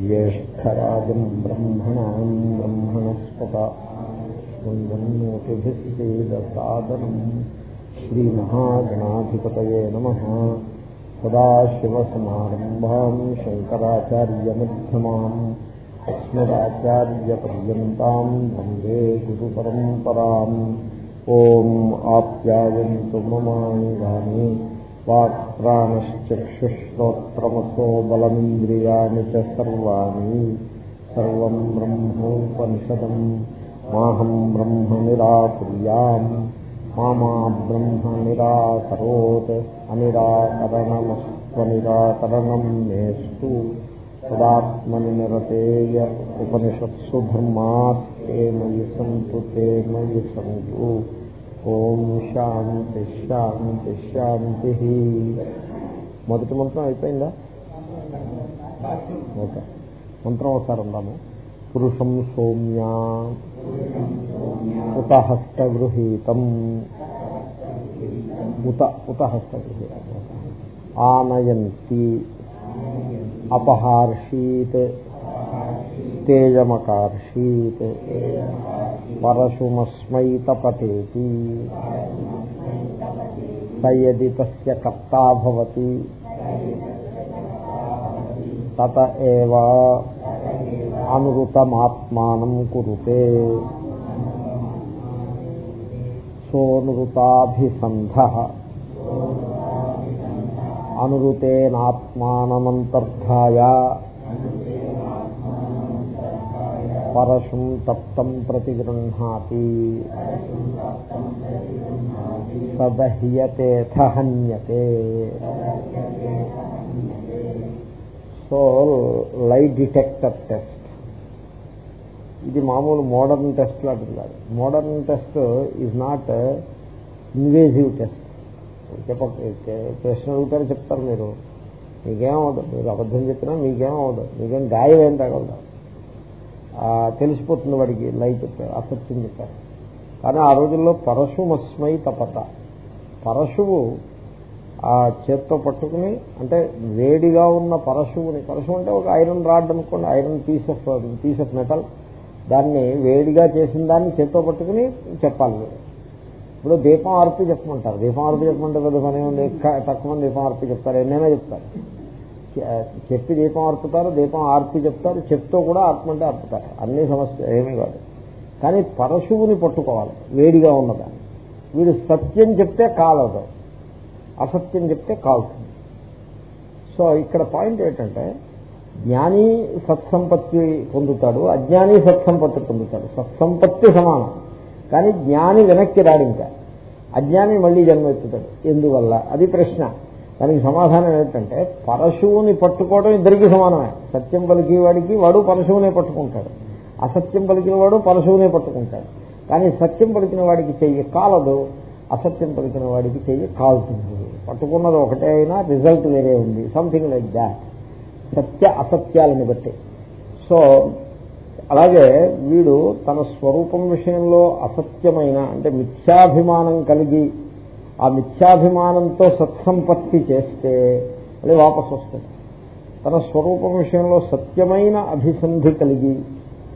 ज्येष्ठराजम् ब्रह्मणाम् ब्रह्मणस्पत शृण्वन्नोतिभिः सेदसादनम् श्रीमहागणाधिपतये नमः सदाशिवसमारम्भाम् शङ्कराचार्यमध्यमाम् अस्मदाचार्यपर्यन्ताम् वन्दे गुरुपरम्पराम् ॐ आप्यायन्तु ममाङ्गानि వాక్ప్రాణశ్చక్షుశ్రోత్రమసో బలమింద్రియాణి చ సర్వాణి. సర్వం బ్రహ్మోపనిషదం. మాహం బ్రహ్మ నిరాకుర్యాం మామా బ్రహ్మ నిరాకరోత్ అనిరాకరణమస్వనిరాకరణం మేస్తు. తదాత్మని నిరతేయ ఉపనిషత్సు ధర్మాత్. ఏ మయి సంతు తే మయి సంతు. ఓం శాంతి శాంతి శాంతి. మొదటి మంత్రం అయిపోయిందా? ఓకే. మంత్రం ఒకసారి ఉందాము పురుషం సౌమ్య ఉత హస్తగృహీతం ఉత ఉత హస్తగృహీతం ఆనయంతి. అపహార్షీత్. తేజమకార్షీత్ పరశుమస్మైతపతేతి సయది తస్య కర్తా భవతి తత ఏవ అనురుతమాత్మానం కురుతే. సోనృతాభిసంధ అనురుతేనాత్మానమంతర్ధాయ పరశుం తప్తం ప్రతిగృహాతి సదహ్యతేథ హన్యతే సో లై డిటెక్టర్ టెస్ట్. ఇది మామూలు మోడర్న్ టెస్ట్ లాంటిది కాదు. Modern test is not invasive test చెప్ప ప్రశ్న అడుగుతారు చెప్తారు మీరు. మీకేమవుతుంది మీరు అబద్ధం చెప్పినా మీకేమవుతుంది మీకేం గాయం ఏం తగలదు. తెలిసిపోతుంది వాడికి లైట్ అసత్యం చెప్పారు. కానీ ఆ రోజుల్లో పరశుమస్మై తపత. పరశువు ఆ చేత్తో పట్టుకుని అంటే వేడిగా ఉన్న పరశువుని పరశువు అంటే ఒక ఐరన్ రాడ్ అనుకోండి iron piece of piece of metal. దాన్ని వేడిగా చేసిన దాన్ని చేత్తో పట్టుకుని చెప్పాలి. ఇప్పుడు దీపం ఆర్పి చెప్పమంటారు. దీపం ఆర్పి చెప్పమంటే పెద్ద పని ఉంది తక్కువ మంది దీపం ఆర్పి చెప్తారు. ఎన్నైనా చెప్తారు. చెప్పి దీపం ఆర్పుతారు దీపం ఆర్పి చెప్తారు చెప్తూ కూడా ఆర్పమంటే ఆర్పుతారు అన్ని సమస్య ఏమీ కాదు. కానీ పరశువుని పట్టుకోవాలి వేడిగా ఉన్నదాన్ని. వీడు సత్యం చెప్తే కాలదు. అసత్యం చెప్తే కాలుతుంది సో ఇక్కడ పాయింట్ ఏంటంటే జ్ఞాని సత్సంపత్తి పొందుతాడు అజ్ఞాని సత్సంపత్తి పొందుతాడు. సత్సంపత్తి సమానం. కానీ జ్ఞాని వెనక్కి రాడింక అజ్ఞాని మళ్ళీ జన్మెత్తుతాడు ఎందువల్ల? అది ప్రశ్న. దానికి సమాధానం ఏంటంటే పరశువుని పట్టుకోవడం ఇద్దరికి సమానమే. సత్యం పలికేవాడికి వాడు పరశువునే పట్టుకుంటాడు. అసత్యం పలికిన వాడు పరశువునే పట్టుకుంటాడు. కానీ సత్యం పలికిన వాడికి చెయ్యి కాలదు అసత్యం పలికిన వాడికి చెయ్యి కాలుతుంది. పట్టుకున్నది ఒకటే అయినా రిజల్ట్ వేరే ఉంది. Something like that. సత్య అసత్యాలని బట్టి. సో అలాగే వీడు తన స్వరూపం విషయంలో అసత్యమైన అంటే మిథ్యాభిమానం కలిగి ఆ మిథ్యాభిమానంతో సత్సంపత్తి చేస్తే అది వాపసు వస్తుంది. తన స్వరూపం విషయంలో సత్యమైన అభిసంధి కలిగి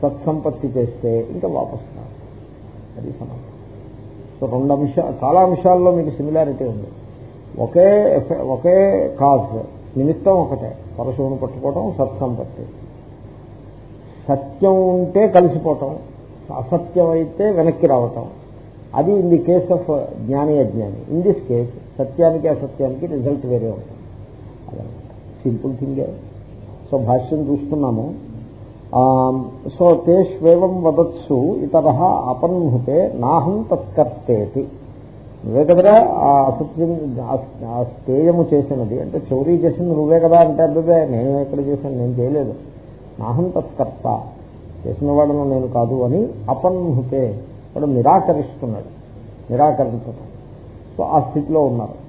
సత్సంపత్తి చేస్తే ఇంకా వాపసు రాదు. అది సమాధానం. సో రెండు అంశాలు చాలా అంశాల్లో మీకు సిమిలారిటీ ఉంది. ఒకే ఒకే కాజ్ నిమిత్తం ఒకటే. పరశువును పట్టుకోవటం సత్సంపత్తి. సత్యం ఉంటే కలిసిపోవటం అసత్యం అయితే వెనక్కి రావటం. అది ఇన్ ది కేస్ ఆఫ్ జ్ఞాని అజ్ఞాని ఇన్ దిస్ కేస్ సత్యానికి అసత్యానికి రిజల్ట్ వేరే ఉంటుంది. సింపుల్ థింగే సో భాష్యం చూస్తున్నాము. సో తేష్వేవం వదత్సు ఇతర అపన్హుతే నాహం తత్కర్తేతి నువ్వే కదరా? ఆ అసత్యం స్థేయము చేసినది. అంటే చౌరీ చేసింది నువ్వే కదా అంటే అబ్బాయి నేను ఎక్కడ చేశాను నేను చేయలేదు. నాహం తత్కర్త. చేసిన వాడను నేను కాదు అని అపన్హుతే. వాడు నిరాకరిస్తున్నాడు. నిరాకరించటం. సో ఆ స్థితిలో ఉన్నారు.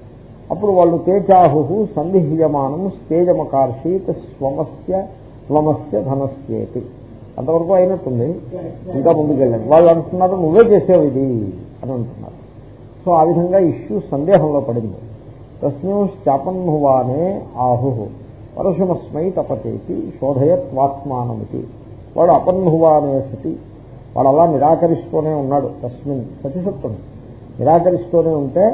అప్పుడు వాళ్ళు తేజాహు సందిహ్యమానం స్తేజమకార్షీత్ స్వమస్య స్వమస్య ధనస్యేతి. అంతవరకు అయినట్టుంది. ఇంకా ముందుకెళ్ళండి. వాళ్ళు అంటున్నారు నువ్వే చేసావు ఇది అని అంటున్నారు. సో ఆ విధంగా ఇష్యూ సందేహంలో పడింది. తస్మింశ్చాపన్హువానే ఆహు పరశుమస్మై తపతేతి శోధయత్వాత్మానమితి. వాడు అపన్హువానే సతి. వాడు అలా నిరాకరిస్తూనే ఉన్నాడు తస్మిన్ సతిసత్వం నిరాకరిస్తూనే ఉంటే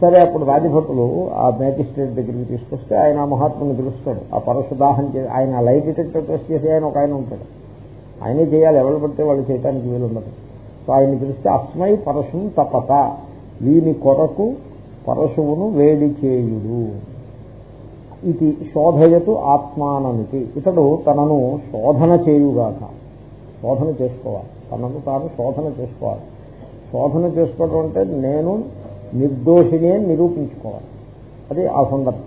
సరే అప్పుడు రాజభటులు ఆ మ్యాజిస్ట్రేట్ దగ్గరికి తీసుకొస్తే ఆయన ఆ మహాత్ముని పిలుస్తాడు. ఆ పరశుదాహం చే ఆయన లైట్ డిటెక్టర్ టెస్ట్ చేసి ఆయన ఒక ఆయన ఉంటాడు. ఆయనే చేయాలి ఎవరు పడితే వాళ్ళు చేయడానికి వీలు ఉండదు సో ఆయన్ని పిలిస్తే అస్మై పరశుం తపత. వీని కొరకు పరశువును వేడి చేయుడు. ఇది శోధయతు ఆత్మానమితి. ఇతడు తనను శోధన చేయుగాక శోధన చేసుకోవాలి. తనను తాను శోధన చేసుకోవాలి. శోధన చేసుకోవడం అంటే నేను నిర్దోషిని అని నిరూపించుకోవాలి. అది ఆ సందర్భం.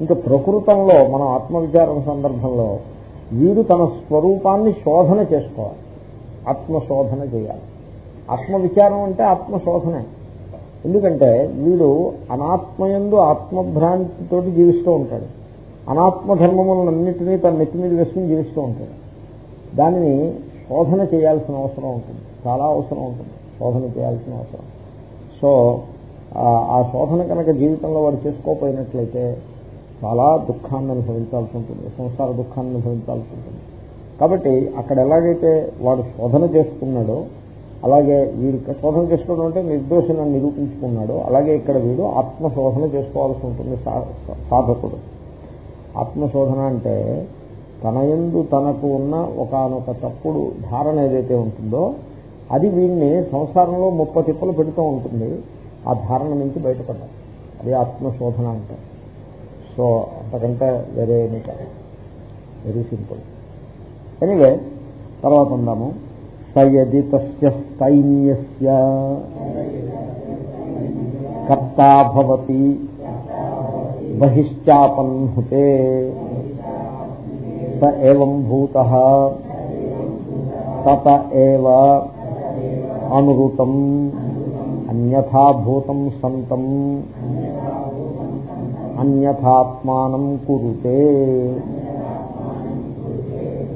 ఇంకా ప్రకృతంలో మనం ఆత్మవిచారం సందర్భంలో వీడు తన స్వరూపాన్ని శోధన చేసుకోవాలి. ఆత్మశోధన చేయాలి. ఆత్మవిచారం అంటే ఆత్మశోధనే. ఎందుకంటే వీడు అనాత్మయందు ఆత్మభ్రాంతితోటి జీవిస్తూ ఉంటాడు. అనాత్మ ధర్మములన్నింటినీ తన నెత్తి మీద వేసుకుని జీవిస్తూ ఉంటాడు. దానిని శోధన చేయాల్సిన అవసరం ఉంటుంది. చాలా అవసరం ఉంటుంది శోధన చేయాల్సిన అవసరం. సో ఆ శోధన కనుక జీవితంలో వాడు చేసుకోకపోయినట్లయితే చాలా దుఃఖాన్ని అనుభవించాల్సి ఉంటుంది సంసార దుఃఖాన్ని అనుభవించాల్సి ఉంటుంది. కాబట్టి అక్కడ ఎలాగైతే వాడు శోధన చేసుకున్నాడో అలాగే వీడు శోధన చేసుకోవడం అంటే నిర్దోషణ నిరూపించుకున్నాడు అలాగే ఇక్కడ వీడు ఆత్మశోధన చేసుకోవాల్సి ఉంటుంది సాధకుడు. ఆత్మశోధన అంటే తన ఎందు తనకు ఉన్న ఒకనొక తప్పుడు ధారణ ఏదైతే ఉంటుందో అది వీడిని సంసారంలో ముప్ప తిప్పలు పెడుతూ ఉంటుంది. ఆ ధారణ నుంచి బయటపడ్డారు అది ఆత్మశోధన అంటే సో అంతకంటే వేరే ఏమీ కాదు. వెరీ సింపుల్ ఎనివే తర్వాత ఉందాము. సయది తైన్యస్య కర్తాభవతి బహిశ్చాపన్హుతే. స ఏం భూత తత ఏవ అనురుతం అన్యథాభూతం సంతం అన్యథాత్మానం కురుతే.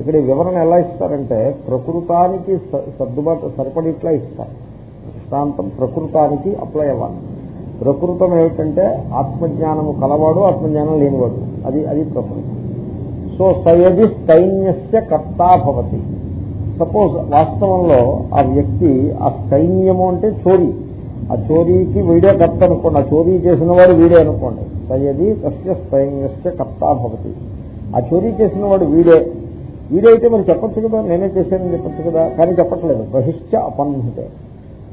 ఇక్కడ వివరణ ఎలా ఇస్తారంటే ప్రకృతానికి సర్దుబాటు సరిపడిట్లా ఇస్తారు. దృష్టాంతం ప్రకృతానికి అప్లై అవ్వాలి. ప్రకృతం ఏమిటంటే ఆత్మజ్ఞానము కలవాడు ఆత్మజ్ఞానం లేనివాడు. అది అది ప్రకృతి. సో సయది సైన్యస్య కర్తా భవతి. సపోజ్ వాస్తవంలో ఆ వ్యక్తి ఆ సైన్యము అంటే చోరీ. ఆ చోరీకి వీడే కర్త అనుకోండి ఆ చోరీ చేసిన వాడు వీడే అనుకోండి. సయది తస్య సైన్యస్య కర్తా భవతి. ఆ చోరీ చేసిన వాడు. వీడే వీడైతే మరి చెప్పచ్చు కదా నేనే చేశానని చెప్పచ్చు కదా కానీ చెప్పట్లేదు. బహిష్ట అపన్నుతే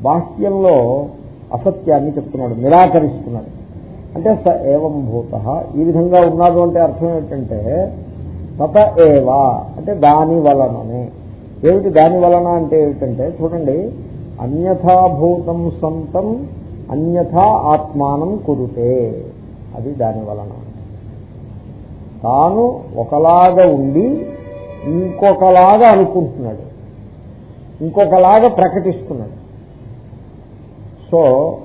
బాహ్యంలో అసత్యాన్ని చెప్తున్నాడు నిరాకరిస్తున్నాడు. అంటే స ఏవం భూత? ఈ విధంగా ఉన్నాడు అంటే అర్థం ఏంటంటే తత ఏవా? అంటే దాని వలననే. ఏమిటి దాని వలన అంటే ఏమిటంటే చూడండి అన్యథాభూతం సంతం అన్యథా ఆత్మానం కురుతే. అది దాని వలన. తాను ఒకలాగా ఉండి ఇంకొకలాగా అనుకుంటున్నాడు. ఇంకొకలాగా ప్రకటిస్తున్నాడు. సో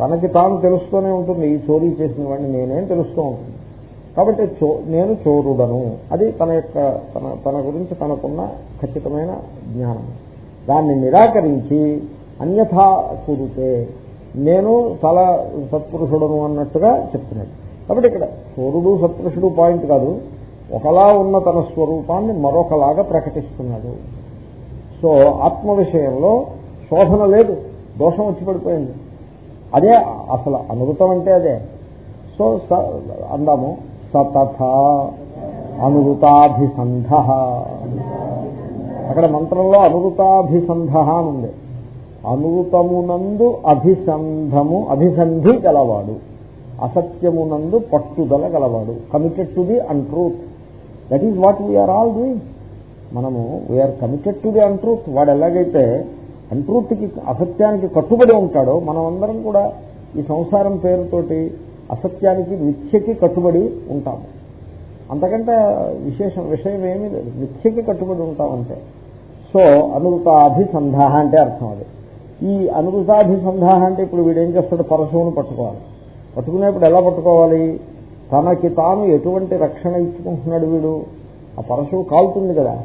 తనకి తాను తెలుస్తూనే ఉంటుంది ఈ చోరీ చేసిన వాడిని నేనేం తెలుస్తూ ఉంటుంది కాబట్టి చో నేను చోరుడను. అది తన యొక్క తన తన గురించి తనకున్న ఖచ్చితమైన జ్ఞానం. దాన్ని నిరాకరించి అన్యథా కురితే నేను చాలా సత్పురుషుడను అన్నట్టుగా చెప్తున్నాడు. కాబట్టి ఇక్కడ చోరుడు సత్పురుషుడు పాయింట్ కాదు. ఒకలా ఉన్న తన స్వరూపాన్ని మరొకలాగా ప్రకటిస్తున్నాడు. సో ఆత్మ విషయంలో శోధన లేదు. దోషం వచ్చి పడిపోయింది. అదే అసలు అనుభూతం అంటే అదే. సో అందాము. సతథ అనుభూతాభిసంధ అక్కడ మంత్రంలో అనుభూతాభిసంధ అని ఉంది. అనుతమునందు అభిసంధము అభిసంధి గలవాడు. అసత్యమునందు పట్టుదల గలవాడు. Committed to the untruth that is what we're all doing మనము we're committed to the untruth వాడు ఎలాగైతే అన్ట్రూత్కి అసత్యానికి కట్టుబడి ఉంటాడో మనం అందరం కూడా ఈ సంసారం పేరుతోటి అసత్యానికి మిథ్యకి కట్టుబడి ఉంటాము. అంతకంటే విశేషం విషయం ఏమీ లేదు. మిథ్యకి కట్టుబడి ఉంటామంటే. సో అనుతాభిసంధ అంటే అర్థం అది. ఈ అనుతాభిసంధ అంటే ఇప్పుడు వీడు ఏం చేస్తాడు? పరశువును పట్టుకోవాలి. పట్టుకునేప్పుడు ఎలా పట్టుకోవాలి? తనకి తాను ఎటువంటి రక్షణ ఇచ్చుకుంటున్నాడు వీడు? ఆ పరశువు కాలుతుంది కదా.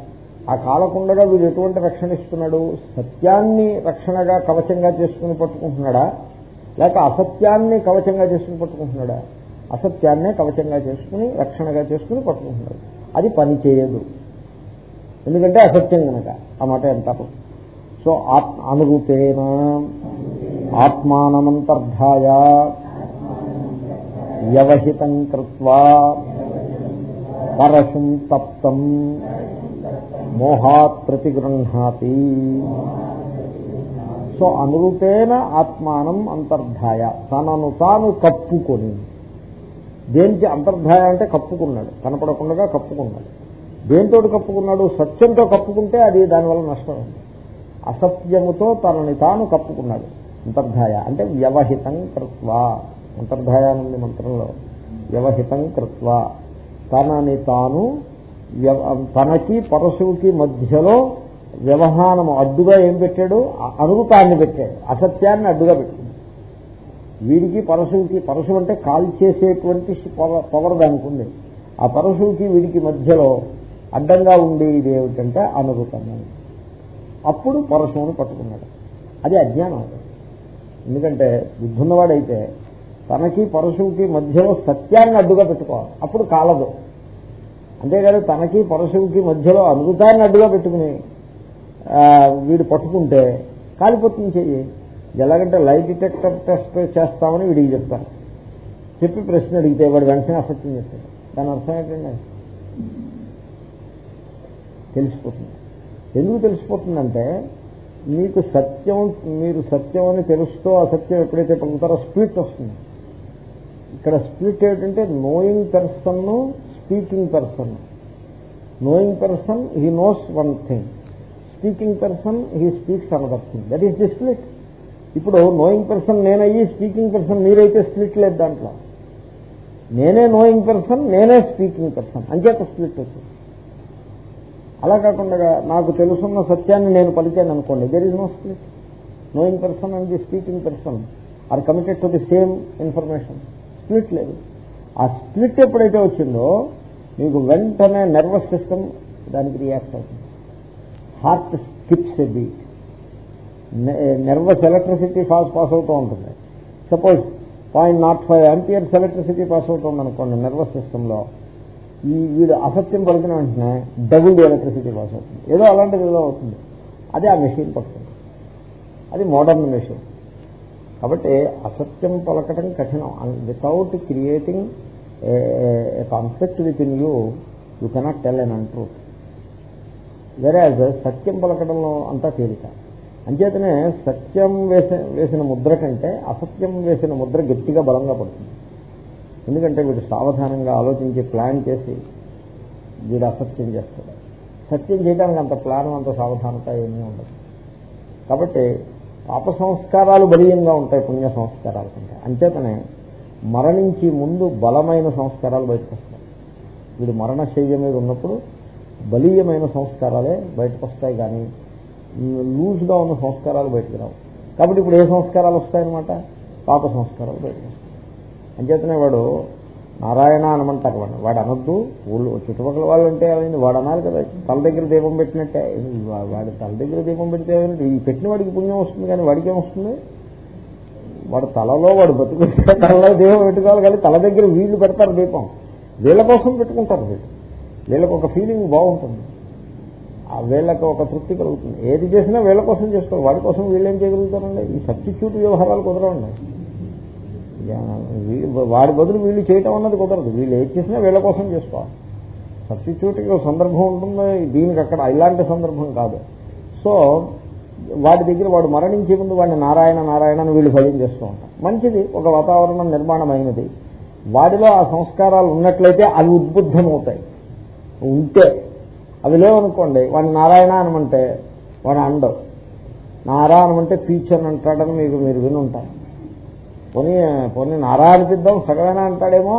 ఆ కాలకుండగా వీడు ఎటువంటి రక్షణ ఇస్తున్నాడు? సత్యాన్ని రక్షణగా కవచంగా చేసుకుని పట్టుకుంటున్నాడా? లేక అసత్యాన్ని కవచంగా చేసుకుని పట్టుకుంటున్నాడా? అసత్యాన్నే కవచంగా చేసుకుని రక్షణగా చేసుకుని పట్టుకుంటున్నాడు. అది పని చేయదు. ఎందుకంటే అసత్యం కనుక ఆ మాట అంటారు సో అనురూపేణ ఆత్మానమంతర్ధాయ వ్యవహితం కృత్వా పరశుం తప్తం మోహాత్ ప్రతిగృహాతి. సో అనురూపేణ ఆత్మానం అంతర్ధాయ. తనను తాను కప్పుకొని దేనికి అంతర్ధాయ అంటే కప్పుకున్నాడు. కనపడకుండా కప్పుకున్నాడు. దేంతో కప్పుకున్నాడు? సత్యంతో కప్పుకుంటే అది దానివల్ల నష్టం అసత్యముతో తనని తాను కప్పుకున్నాడు. అంతర్ధాయ అంటే వ్యవహితం కృత్వ. అంతర్ధాయానంది మంత్రంలో. వ్యవహితం కృత్వ. తనని తాను తనకి పరశువుకి మధ్యలో వ్యవహానము అడ్డుగా ఏం పెట్టాడు? అనుగుతాన్ని పెట్టాడు. అసత్యాన్ని అడ్డుగా పెట్టాడు. వీడికి పరశువుకి పరశువు అంటే కాల్ చేసేటువంటి పవర్ దానికి ఉంది ఆ పరశువుకి వీడికి మధ్యలో అడ్డంగా ఉండేది ఏమిటంటే అనురూపము అప్పుడు పరశువుని పట్టుకున్నాడు. అది అజ్ఞానం. ఎందుకంటే బుద్ధున్నవాడైతే తనకి పరశువుకి మధ్యలో సత్యాన్ని అడ్డుగా పెట్టుకోవాలి. అప్పుడు కాలదు. అంతేకాదు తనకి పరశువుకి మధ్యలో అమృతాన్ని అడ్డుగా పెట్టుకుని వీడు పట్టుకుంటే కాలిపోతుంది చెయ్యి. ఎలాగంటే లైట్ డిటెక్టర్ టెస్ట్ చేస్తామని వీడికి చెప్తాను చెప్పి ప్రశ్న అడిగితే వాడు వెంటనే అసత్యం చెప్తాడు. దాని అర్థం ఏంటండి తెలిసిపోతుంది. ఎందుకు తెలిసిపోతుందంటే మీకు సత్యం మీరు సత్యం అని తెలుస్తూ అసత్యం ఎప్పుడైతే పొందుతారో స్పీట్ వస్తుంది. ఇక్కడ స్పీట్ ఏంటంటే knowing person speaking person knowing person he knows one thing speaking person he speaks another thing that is the split ఇప్పుడు నోయింగ్ పర్సన్ నేనయ్యి స్పీకింగ్ పర్సన్ మీరైతే స్ప్లిట్ లేదు దాంట్లో. నేనే నోయింగ్ పర్సన్ నేనే స్పీకింగ్ పర్సన్ అంచేత స్ప్లిట్ వచ్చింది అలా కాకుండా నాకు తెలుసున్న సత్యాన్ని నేను పలికాను అనుకోండి. There is no split knowing person and the speaking person are committed to the same information split లేదు. ఆ స్ప్లిట్ ఎప్పుడైతే వచ్చిందో మీకు వెంటనే నర్వస్ సిస్టమ్ దానికి రియాక్ట్ అవుతుంది. Heart skips a beat. Nervous electricity pass pass అవుతూ ఉంటుంది. Suppose point nought five amperes electricity pass అవుతుంది అనుకోండి నెర్వస్ సిస్టంలో ఈ వీడు అసత్యం పలికిన వెంటనే డబుల్ ఎలక్ట్రిసిటీ పాస్ అవుతుంది. ఏదో అలాంటిది ఏదో అవుతుంది. అది ఆ మెషిన్ పడుతుంది అది మోడర్న్ మెషిన్ కాబట్టి అసత్యం పలకటం కఠినం. Without creating conflict with in you you cannot tell an untruth వేరే సత్యం పలకడంలో అంతా తేలిక. అంచేతనే సత్యం వేసిన వేసిన ముద్ర కంటే అసత్యం వేసిన ముద్ర గట్టిగా బలంగా పడుతుంది. ఎందుకంటే వీడు సావధానంగా ఆలోచించి ప్లాన్ చేసి వీడు అసత్యం చేస్తాడు. సత్యం చేయడానికి అంత ప్లాన్ అంత సావధానత ఏమీ ఉండదు. కాబట్టి పాప సంస్కారాలు బలీయంగా ఉంటాయి పుణ్య సంస్కారాల కంటే. అంచేతనే మరణించి ముందు బలమైన సంస్కారాలు బయటకు వస్తాయి వీడు మరణశయ్య మీద ఉన్నప్పుడు బలీయమైన సంస్కారాలే బయటకు వస్తాయి కానీ లూజ్గా ఉన్న సంస్కారాలు బయటకు రావు. కాబట్టి ఇప్పుడు ఏ సంస్కారాలు వస్తాయన్నమాట? పాప సంస్కారాలు బయటకు వస్తాయి. అంచేతనే వాడు నారాయణ అనమంటారు వాడు వాడు అనొద్దు. ఊళ్ళో చుట్టుపక్కల వాళ్ళు అంటే ఏమైంది? వాడు అనాలి కదా. తల దగ్గర దీపం పెట్టినట్టే. వాడి తల దగ్గర దీపం పెడితే ఈ పెట్టిన వాడికి పుణ్యం వస్తుంది కానీ వాడికి ఏమొస్తుంది? వాడు తలలో వాడు బతుకు తలలో దీపం పెట్టుకోవాలి కానీ తల దగ్గర వీళ్ళు పెడతారు దీపం. వీళ్ళ కోసం పెట్టుకుంటారు వీళ్ళు. వీళ్ళకి ఒక ఫీలింగ్ బాగుంటుంది. ఆ వీళ్ళకి ఒక తృప్తి కలుగుతుంది. ఏది చేసినా వీళ్ళ కోసం చేసుకోవాలి. వాడి కోసం వీళ్ళు ఏం చేయగలుగుతారండి? ఈ సబ్స్టిట్యూట్ వ్యవహారాలు కుదరండి వాడి బదులు వీళ్ళు చేయటం అన్నది కుదరదు. వీళ్ళు ఏది చేసినా వీళ్ళ కోసం చేసుకోవాలి. సబ్స్టిట్యూట్కి ఒక సందర్భం ఉంటుంది. దీనికి అక్కడ ఇలాంటి సందర్భం కాదు. సో వాడి దగ్గర వాడు మరణించే ముందు వాడిని నారాయణ నారాయణ అని వీళ్ళు భయం చేస్తూ ఉంటారు. మంచిది. ఒక వాతావరణం నిర్మాణమైనది. వాడిలో ఆ సంస్కారాలు ఉన్నట్లయితే అవి ఉద్బుద్ధమవుతాయి. ఉంటే. అవి లేవనుకోండి వాడిని నారాయణ అనమంటే వాడు అండవు నారాయణమంటే ఫీచర్ అంటాడని మీకు మీరు వినుంటారు. పోనీ పోనీ నారా అనిపిద్దాం సగమైనా అంటాడేమో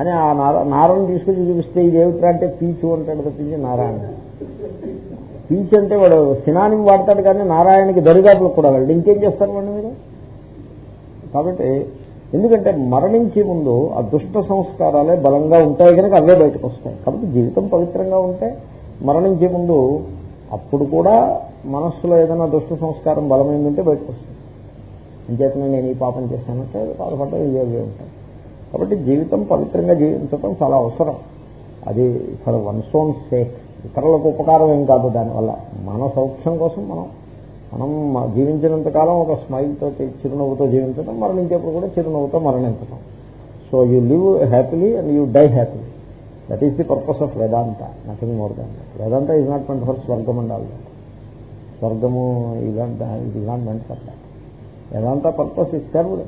అని ఆ నార నారను తీసుకొచ్చి చూపిస్తే ఇది ఏమిట్రా అంటే పీచు అంటాడు తప్పించి నారాయణ. పీచ్ అంటే వాడు సినానిం వాడతాడు కానీ నారాయణకి దరిదాపులకు కూడా వెళ్ళి ఇంకేం చేస్తారు వాడిని మీరు? కాబట్టి ఎందుకంటే మరణించే ముందు ఆ దుష్ట సంస్కారాలే బలంగా ఉంటాయి కనుక అవే బయటకు వస్తాయి. కాబట్టి జీవితం పవిత్రంగా ఉంటే మరణించే ముందు అప్పుడు కూడా మనస్సులో ఏదైనా దుష్ట సంస్కారం బలమైందంటే బయటకు వస్తుంది. అంచేతనే నేను ఈ పాపం చేశానంటే బాధపడ్డా ఇవే ఉంటాయి. కాబట్టి జీవితం పవిత్రంగా జీవించడం చాలా అవసరం. అది ఫర్ వన్ సోన్ సేఫ్. ఇతరులకు ఉపకారం ఏం కాదు దానివల్ల. మన సౌఖ్యం కోసం మనం మనం జీవించినంత కాలం ఒక స్మైల్ తోటి చిరునవ్వుతో జీవించడం మరణించేప్పుడు కూడా చిరునవ్వుతో మరణించడం so you live happily and you die happily that is the purpose of Vedanta nothing more than Vedanta is not meant for స్వర్గం ఉండాలి స్వర్గము ఇది not meant for that Vedanta purpose is served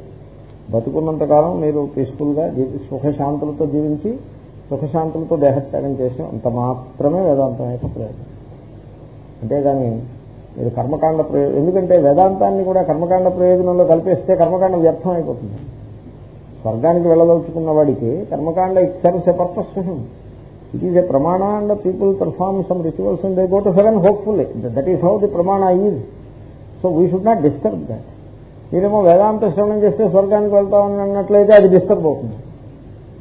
బతుకున్నంత కాలం మీరు పీస్ఫుల్గా సుఖశాంతులతో జీవించి సుఖశాంతులతో దేహత్యాగం చేసి అంత మాత్రమే వేదాంతం యొక్క ప్రయోజనం. అంతేగాని మీరు కర్మకాండ ప్రయోజనం ఎందుకంటే వేదాంతాన్ని కూడా కర్మకాండ ప్రయోజనంలో కల్పిస్తే కర్మకాండ వ్యర్థం అయిపోతుంది స్వర్గానికి వెళ్ళదలుచుకున్న వాడికి కర్మకాండ it serves a purpose it is a pramana and people perform some rituals and they go to heaven hopefully that is how the pramana is so we should not disturb that మీరేమో వేదాంత శ్రవణం చేస్తే స్వర్గానికి వెళ్తామని అన్నట్లయితే అది disturb అవుతుంది.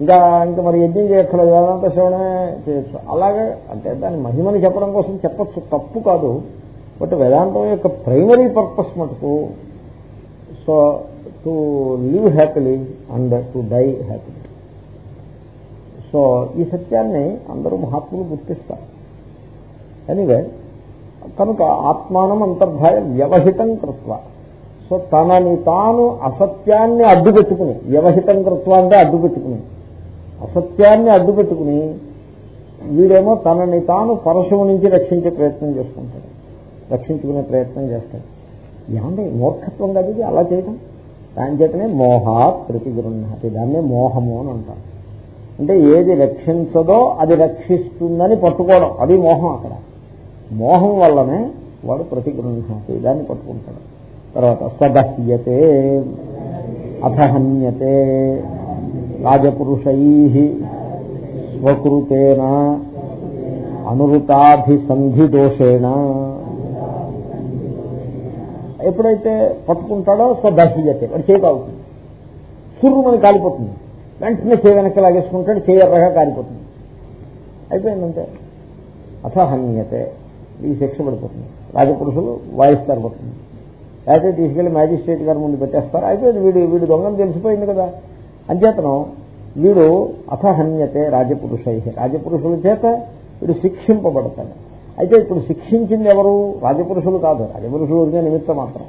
ఇంకా ఇంకా మరి యజ్ఞం చేయక్కర్లేదు. వేదాంత శ్రవణమే చేయొచ్చు. అలాగే అంటే దాని మహిమని చెప్పడం కోసం చెప్పచ్చు. తప్పు కాదు. బట్ వేదాంతం యొక్క ప్రైమరీ పర్పస్ మటుకు so to live happily and to die happily. So ఈ సత్యాన్ని అందరూ మహాత్ములు గుర్తిస్తారు. ఎనివే కనుక ఆత్మానం అంతర్ధాయ వ్యవహితం కృత్వ. సో తనని తాను అసత్యాన్ని అడ్డుపెట్టుకుని వ్యవహితం కృత్వ అంటే అడ్డుపెట్టుకుని అసత్యాన్ని అడ్డుపెట్టుకుని వీడేమో తనని తాను పరశువు నుంచి రక్షించే ప్రయత్నం చేసుకుంటాడు రక్షించుకునే ప్రయత్నం చేస్తాడు. ఏమంటే మూర్ఖత్వం కదా ఇది. అలా చేయడం దాని చేతనే మోహాత్ ప్రతిగృహతి దాన్నే మోహము అని అంటారు. అంటే ఏది రక్షించదో అది రక్షిస్తుందని పట్టుకోవడం. అది మోహం అక్కడ. మోహం వల్లనే వాడు ప్రతిగృహతి దాన్ని పట్టుకుంటాడు. తర్వాత సదహ్యతే అథహన్యతే రాజపురుషై స్వకృతేన అనురుతాభిసంధి దోషేణ ఎప్పుడైతే పట్టుకుంటాడో స్వదహ్యతే వాడు చేయగలుగుతుంది సుర్రుమని కాలిపోతుంది. వెంటనే చేయి వెనక్కి లాగేసుకుంటాడు చేయర్రగా కాలిపోతుంది. అయిపోయిందంటే అసహన్యతే. ఈ శిక్ష పడిపోతుంది. రాజపురుషులు వాయిస్తారు పడుతుంది లేకపోతే తీసుకెళ్ళి మ్యాజిస్ట్రేట్ గారి ముందు పెట్టేస్తారు. అయిపోయింది. వీడు వీడు దొంగలు తెలిసిపోయింది కదా. అంచేతనం వీడు అసహన్యతే రాజపురుషై. రాజపురుషుల చేత వీడు శిక్షింపబడతాడు. అయితే ఇప్పుడు శిక్షించింది ఎవరు? రాజపురుషులు కాదు. రాజపురుషులు నిమిత్తం మాత్రం.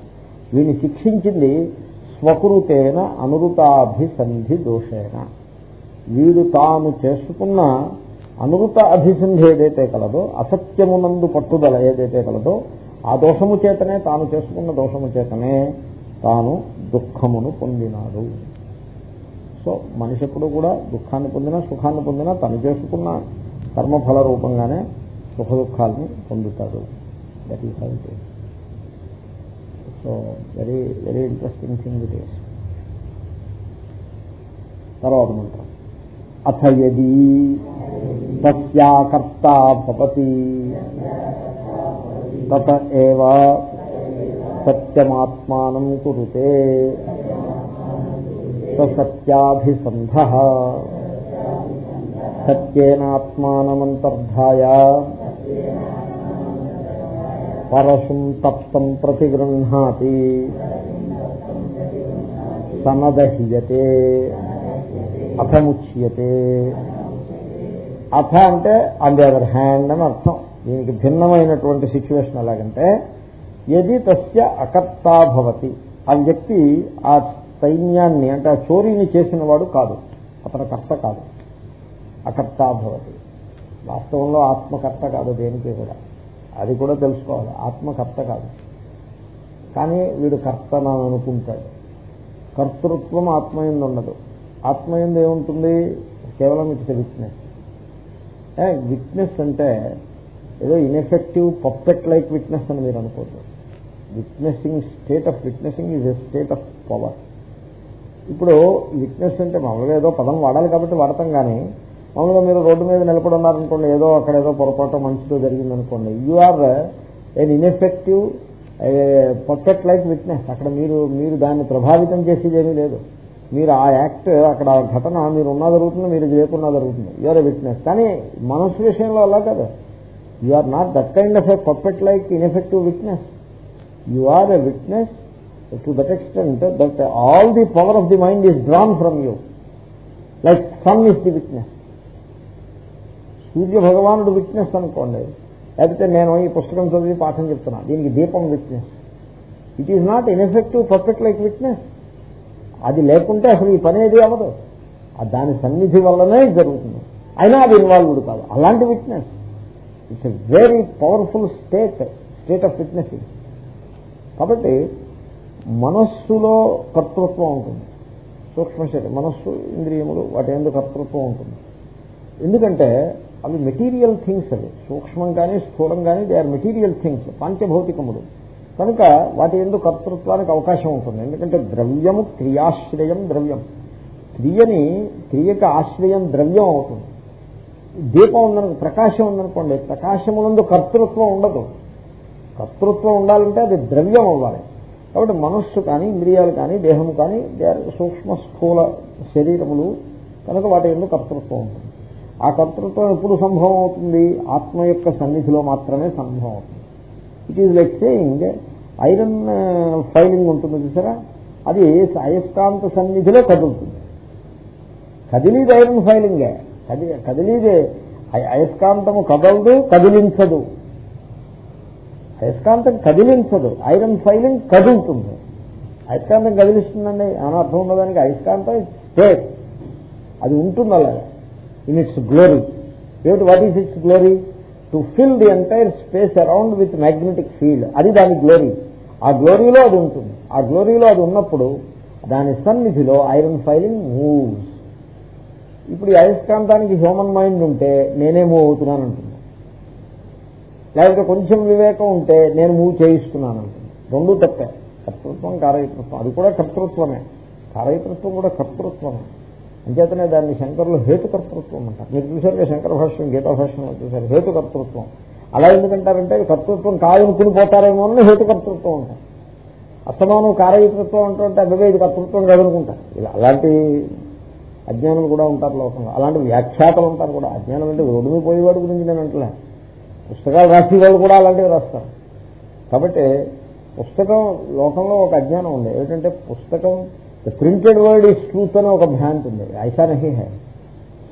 వీడిని శిక్షించింది స్వకృతేన అనురుతాభిసంధి దోషేన వీడు తాను చేసుకున్న అనురుత అభిసంధి ఏదైతే కలదో అసత్యమునందు పట్టుదల ఏదైతే కలదో ఆ దోషము చేతనే తాను చేసుకున్న దోషము చేతనే తాను దుఃఖమును పొందినాడు. సో మనిషి ఎప్పుడు కూడా దుఃఖాన్ని పొందినా సుఖాన్ని పొందినా తను చేసుకున్న కర్మఫల రూపంగానే సుఖ దుఃఖాలని పొందుతాడు that is how it so very very interesting thing it is తర్వాత మంత్రం. అథ యది తస్యాకర్త భవతి తత ఏవ సత్యమాత్మానం కురుతే సత్యాభిసంధ సత్యేనాత్మానమంతర్ధాయ పరశుం తప్తం ప్రతిగృహాతి సమదహ్యతే అథముచ్యతే. అథ అంటే ఆన్ ది అదర్ హ్యాండ్ అని అర్థం. దీనికి భిన్నమైనటువంటి సిచ్యువేషన్ ఎలాగంటే ఎది తస్య అకర్తా భవతి. ఆ వ్యక్తి ఆ సైన్యాన్ని అంటే ఆ చోరీని చేసిన వాడు కాదు. అతను కర్త కాదు. అకర్తా భవతి. వాస్తవంలో ఆత్మకర్త కాదు దేనికి కూడా. అది కూడా తెలుసుకోవాలి. ఆత్మకర్త కాదు. కానీ వీడు కర్తన అనుకుంటాడు. కర్తృత్వం ఆత్మయందు ఉండదు. ఆత్మయందు ఏముంటుంది? కేవలం ఇట్స్ విట్నెస్. విట్నెస్ అంటే ఏదో ఇన్ఎఫెక్టివ్ పప్పెట్ లైక్ విట్నెస్ అని మీరు అనుకోవచ్చు. Witnessing state of witnessing is a state of power. ఇప్పుడు విట్నెస్ అంటే మామూలుగా ఏదో పదం వాడాలి కాబట్టి వాడతాం కానీ మామూలుగా మీరు రోడ్డు మీద నిలబడి ఉన్నారనుకోండి ఏదో అక్కడ ఏదో పొరపాటు మంచిదో జరిగిందనుకోండి you are an ineffective perfect like witness అక్కడ మీరు మీరు దాన్ని ప్రభావితం చేసేదేమీ లేదు. మీరు ఆ యాక్ట్ అక్కడ ఆ ఘటన మీరు ఉన్నా జరుగుతుంది మీరు లేకున్నా జరుగుతుంది. యూఆర్ ఎ విట్నెస్ కానీ మనస్సు విషయంలో అలా కదా. You are not that kind of a perfect like ineffective witness you are a witness to that extent that all the power of the mind is drawn from you like sun is the witness Surya భగవానుడు witness అనుకోండి. లేకపోతే నేను ఈ పుస్తకం చదివి పాఠం చెప్తున్నా. దీనికి దీపం witness. It is not ineffective perfect like witness అది లేకుంటే అసలు ఈ పని ఏది అవ్వదు. దాని సన్నిధి వల్లనే జరుగుతుంది. అయినా అది ఇన్వాల్వ్డ్ కాదు. అలాంటి witness it's a very powerful state state of fitness కాబట్టి మనస్సులో కర్తృత్వం ఉంటుంది. సూక్ష్మ శరీరం మనస్సు ఇంద్రియములు వాటి ఎందుకు కర్తృత్వం ఉంటుంది. ఎందుకంటే అవి మెటీరియల్ థింగ్స్ అవి. సూక్ష్మం కానీ స్థూలం కానీ దే ఆర్ మెటీరియల్ థింగ్స్ పాంచభౌతికములు. కనుక వాటి ఎందుకు కర్తృత్వానికి అవకాశం ఉంటుంది. ఎందుకంటే ద్రవ్యము క్రియాశ్రయం ద్రవ్యం. క్రియని క్రియకి ఆశ్రయం ద్రవ్యం అవుతుంది. దీపం ఉందనుకో ప్రకాశం ఉందనుకోండి ప్రకాశమునందు కర్తృత్వం ఉండదు. కర్తృత్వం ఉండాలంటే అది ద్రవ్యం అవ్వాలి. కాబట్టి మనస్సు కానీ ఇంద్రియాలు కానీ దేహము కానీ సూక్ష్మ స్థూల శరీరములు కనుక వాటి ఎందుకు కర్తృత్వం ఉంటుంది. ఆ కర్తృత్వం ఎప్పుడు సంభవం అవుతుంది ఆత్మ యొక్క సన్నిధిలో మాత్రమే సంభవం అవుతుంది it is like saying iron filing ఉంటుంది చూసారా? అది అయస్కాంత సన్నిధిలో కదులుతుంది. కదిలీది ఐరన్ ఫైలింగే కది కదిలీది అయస్కాంతము కదలదు కదిలించదు. అయస్కాంతం కదిలించదు. ఐరన్ ఫైలింగ్ కదులుతుంది. అయస్కాంతం కదిలిస్తుందండి. అని అర్థం ఉన్నదానికి అయస్కాంతం? అది ఉంటుంది అలాగే ఇన్ ఇట్స్ గ్లోరీ ఏమిటి what is its glory to fill the entire space around with magnetic field అది దాని గ్లోరీ ఆ గ్లోరీలో అది ఉంటుంది. ఆ గ్లోరీలో అది ఉన్నప్పుడు దాని సన్నిధిలో ఐరన్ ఫైలింగ్ మూవ్స్ ఇప్పుడు ఈ అయస్కాంతానికి హ్యూమన్ మైండ్ ఉంటే నేనే మూవ్ అవుతున్నాను అంటుంది. లేకపోతే కొంచెం వివేకం ఉంటే నేను మూవ్ చేయిస్తున్నాను అంటుంది. రెండు తప్పే. కర్తృత్వం కారయతృత్వం అది కూడా కర్తృత్వమే. కారయతృత్వం కూడా కర్తృత్వమే. అంచేతనే దాన్ని శంకరులు హేతుకర్తృత్వం అంటారు. మీరు చూసారుగా శంకర భాష్యం గీతా భాష్యం చూసారు హేతుకర్తృత్వం. అలా ఎందుకంటారంటే కర్తృత్వం కాదనుకుని పోతారేమో అని హేతుకర్తృత్వం అంటారు. అస్తమానం కారయతృత్వం అంటుంటే అబ్బాయి ఇది కర్తృత్వం కాదనుకుంటారు ఇలా అలాంటి అజ్ఞానులు కూడా ఉంటారు లోకంలో. అలాంటి వ్యాఖ్యాతలు ఉంటారు కూడా. అజ్ఞానం అంటే రోడ్డు మీద పోయేవాడు గురించి నేను అంటలే. పుస్తకాలు రాసే వాళ్ళు కూడా అలాంటివి రాస్తారు. కాబట్టి పుస్తకం లోకంలో ఒక అజ్ఞానం ఉంది. ఏమిటంటే పుస్తకం the printed word is truth అని ఒక భ్రాంతి ఉంది. ఐసా నహి హై.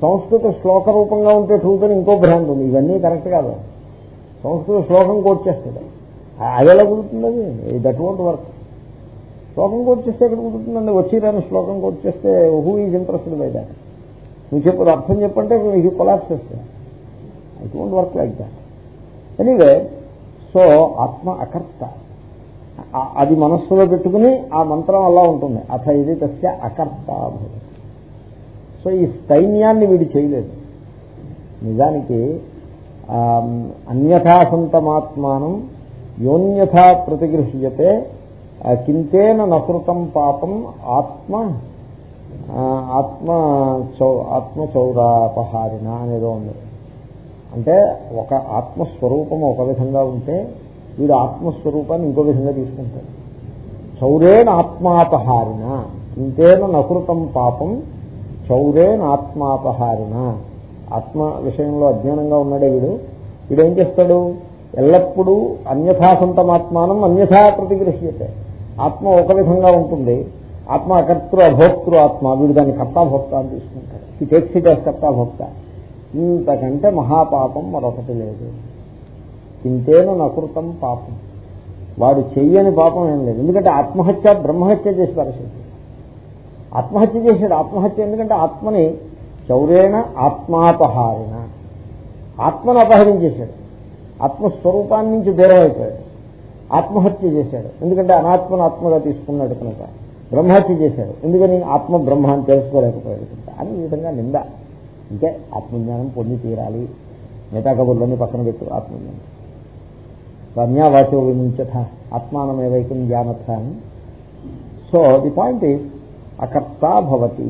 సంస్కృత శ్లోక రూపంగా ఉంటే ట్రూత్ అని ఇంకో భ్రాంతి ఉంది. ఇవన్నీ కరెక్ట్ కాదు. సంస్కృత శ్లోకం కోట్ చేస్తుంది అది ఎలా కుదురుతుంది అది? దట్ వోంట్ వర్క్ శ్లోకం కోట్ చేస్తే ఎక్కడ కుదురుతుందండి? వచ్చిరాని శ్లోకం కోట్ చేస్తే who is interested by that నువ్వు చెప్పు అర్థం చెప్పంటే ఇది కొలాప్స్ చేస్తే it won't work like that anyway so ఆత్మ అకర్త. అది మనస్సులో పెట్టుకుని ఆ మంత్రం అలా ఉంటుంది. అథ ఇది తస్య అకర్త సో ఈ స్థైన్యాన్ని వీడు చేయలేదు. నిజానికి అన్యథా సంతమాత్మానం యోన్యథా ప్రతిగృహ్యతే కింతేన నకృతం పాపం ఆత్మ ఆత్మ చౌ ఆత్మ చౌరాపహారిణ అనేదో ఉంది. అంటే ఒక ఆత్మస్వరూపం ఒక విధంగా ఉంటే వీడు ఆత్మస్వరూపాన్ని ఇంకో విధంగా తీసుకుంటాడు. చౌరేణ ఆత్మాపహారిన ఇంతేన నకృతం పాపం చౌరేణ ఆత్మాపహారిన ఆత్మ విషయంలో అజ్ఞానంగా ఉన్నాడే వీడు. వీడేం చేస్తాడు? ఎల్లప్పుడూ అన్యథాసంతమాత్మానం అన్యథా ప్రతిగృహ్యతే. ఆత్మ ఒక విధంగా ఉంటుంది. ఆత్మ అకర్తృ అభోక్తృ ఆత్మ. వీడు దాన్ని కర్తాభోక్త అని తీసుకుంటాడు. ఈ టేక్స్ ఇట్ కర్తాభోక్త. ఇంతకంటే మహాపాపం మరొకటి లేదు. ఇంతేను నకృతం పాపం. వాడు చెయ్యని పాపం ఏం లేదు. ఎందుకంటే ఆత్మహత్య బ్రహ్మహత్య చేసి పరిస్థితి ఆత్మహత్య చేశాడు. ఆత్మహత్య ఎందుకంటే ఆత్మని చౌరేణ ఆత్మాపహారిన ఆత్మను అపహరించేశాడు. ఆత్మస్వరూపాన్ని నుంచి దూరం అయిపోయాడు. ఆత్మహత్య చేశాడు. ఎందుకంటే అనాత్మను ఆత్మగా తీసుకున్నాడు కనుక బ్రహ్మహత్య చేశాడు. ఎందుకని? ఆత్మ బ్రహ్మ అని తెలుసుకోలేకపోయాడు అని ఈ విధంగా నింద. ఇంకే ఆత్మజ్ఞానం పొంది తీరాలి. మిగతా కబుర్లన్నీ పక్కన పెట్టు ఆత్మజ్ఞానం. అన్యావాచో విముంచత ఆత్మానమేవైకం జ్ఞానథ అని సో ది పాయింట్ ఈజ్ అకర్త భవతి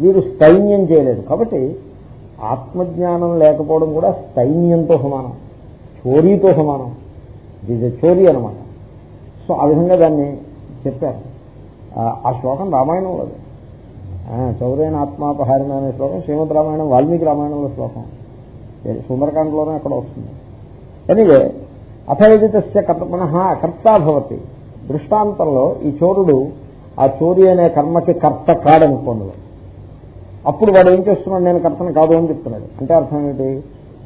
వీరు స్థైన్యం చేయలేదు కాబట్టి ఆత్మజ్ఞానం లేకపోవడం కూడా స్థైన్యంతో సమానం చోరీతో సమానం ఇది చోరీ అనమాట సో ఆ విధంగా దాన్ని చెప్పారు ఆ శ్లోకం రామాయణంలో చౌరైన ఆత్మాపహారిణ అనే శ్లోకం శ్రీమద్ రామాయణం వాల్మీకి రామాయణంలో శ్లోకం సుందరకాండలోనే అక్కడ వస్తుంది ఎనివే అథవిదితస్య కర్మణ కర్త భవతి. దృష్టాంతంలో ఈ చోరుడు ఆ చోరీ అనే కర్మకి కర్త కాడనుకోండి అప్పుడు వాడు ఏం చేస్తున్నాడు నేను కర్తను కాదు అని చెప్తున్నాడు. అంటే అర్థం ఏంటి?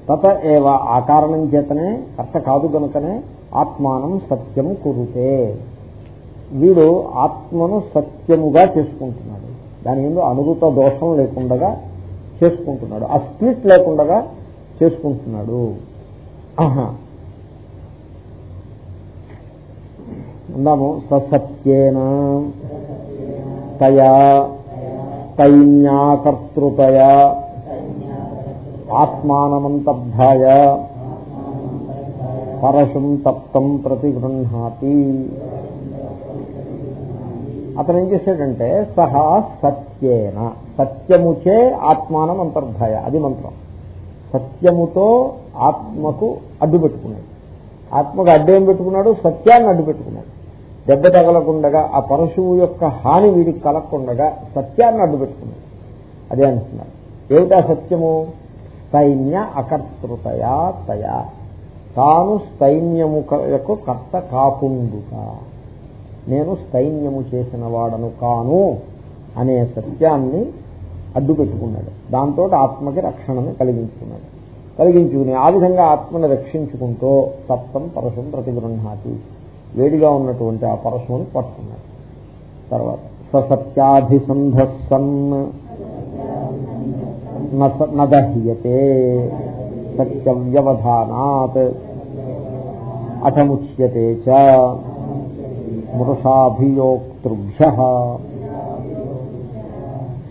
తత ఏవ ఆ కారణం చేతనే కర్త కాదు కనుకనే ఆత్మానం సత్యం కురుతే. వీడు ఆత్మను సత్యముగా చేసుకుంటున్నాడు. దాని మీద అనుభూత దోషం లేకుండా చేసుకుంటున్నాడు. ఆ స్ప్లిట్ లేకుండా చేసుకుంటున్నాడు. ఆహా. అందాము ససత్యేన. తయా తైన్యాకర్తృతయా. ఆత్మానమంతబ్ధాయ. పరశుం తప్తం ప్రతిగృహాతి అతను ఏం చేశాడంటే సహా సత్యేన. సత్యముచే ఆత్మానం అంతర్ధాయ అది మంత్రం. సత్యముతో ఆత్మకు అడ్డు పెట్టుకున్నాడు ఆత్మకు అడ్డేం పెట్టుకున్నాడు? సత్యాన్ని అడ్డు పెట్టుకున్నాడు దెబ్బ తగలకుండగా ఆ పరశువు యొక్క హాని వీడికి కలగకుండగా సత్యాన్ని అడ్డు అదే అంటున్నారు. ఏమిటా సత్యము? సైన్య అకర్తృతయా తయా. తాను సైన్యము యొక్క కర్త కాకుండుక నేను సైన్యము చేసిన వాడను కాను అనే సత్యాన్ని అడ్డుపెట్టుకున్నాడు. దాంతో ఆత్మకి రక్షణను కలిగించుకున్నాడు. కలిగించుకుని ఆ విధంగా ఆత్మను రక్షించుకుంటూ సప్తం పరశుం ప్రతిగృహాతి. వేడిగా ఉన్నటువంటి ఆ పరశువుని పట్టుకున్నాడు. తర్వాత ససత్యాభిసంధస్సన్ నదహ్యతే సత్యవ్యవధానాత్ అఠముచ్యతే చ మృషాభియోక్తృభ్య.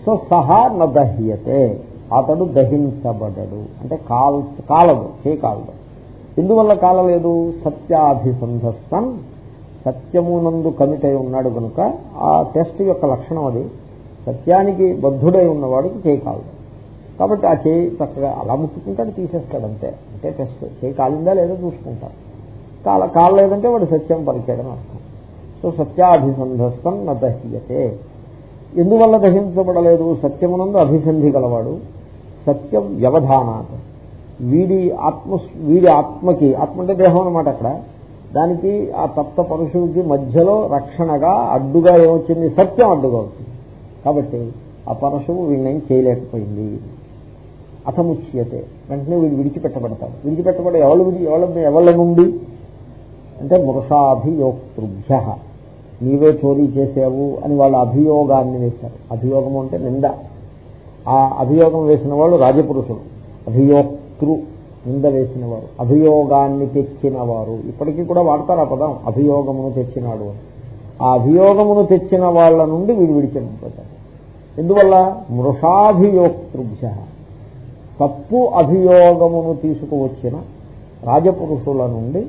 సో సహా నదహ్యతే అతడు దహించబడడు. అంటే కాల్ కాలదు హే కాలదు. ఎందువల్ల కాలలేదు? సత్యాభిసంధస్థం సత్యమునందు కమిట్ అయి ఉన్నాడు కనుక ఆ టెస్ట్ యొక్క లక్షణం అది. సత్యానికి బద్ధుడై ఉన్నవాడికి చేయి కాలదు కాబట్టి ఆ చేయి చక్కగా అలా ముట్టుకుంటాడు తీసేస్తాడు అంతే. అంటే టెస్ట్. చేయి కాలిందా లేదో చూసుకుంటాడు కాల కాలేదంటే వాడు సత్యం పలికాడని అర్థం. సో సత్యాభిసంధస్థం నదహ్యతే ఎందువల్ల దహించబడలేదు? సత్యమునందు అభిసంధి గలవాడు. సత్యం వ్యవధానాత్. వీడి ఆత్మ వీడి ఆత్మకి ఆత్మ అంటే దేహం అనమాట అక్కడ. దానికి ఆ తప్త పరుషుడికి మధ్యలో రక్షణగా అడ్డుగా ఏమొచ్చింది? సత్యం అడ్డుగా వచ్చింది. కాబట్టి ఆ పరశువు వీళ్ళని చేయలేకపోయింది? అసముచ్యతే. వెంటనే వీడు విడిచిపెట్టబడతాడు విడిచిపెట్టబడి ఎవరు విడి ఎవరి ఎవళ్ళ నుండి? అంటే మృషాభియోక్తృభ్య నీవే చోరీ చేసావు అని వాళ్ళ అభియోగాన్ని వేశారు. అభియోగం అంటే నింద. ఆ అభియోగం వేసిన వాళ్ళు రాజపురుషులు. అభియోక్తృ నింద వేసిన వారు అభియోగాన్ని తెచ్చిన వారు ఇప్పటికీ కూడా వాడతారు ఆ పదం అభియోగమును తెచ్చినాడు ఆ అభియోగమును తెచ్చిన వాళ్ళ నుండి వీడు విడిచిపోతారు ఎందువల్ల? మృషాభియోక్తృభ్య. తప్పు అభియోగమును తీసుకువచ్చిన రాజపురుషుల నుండి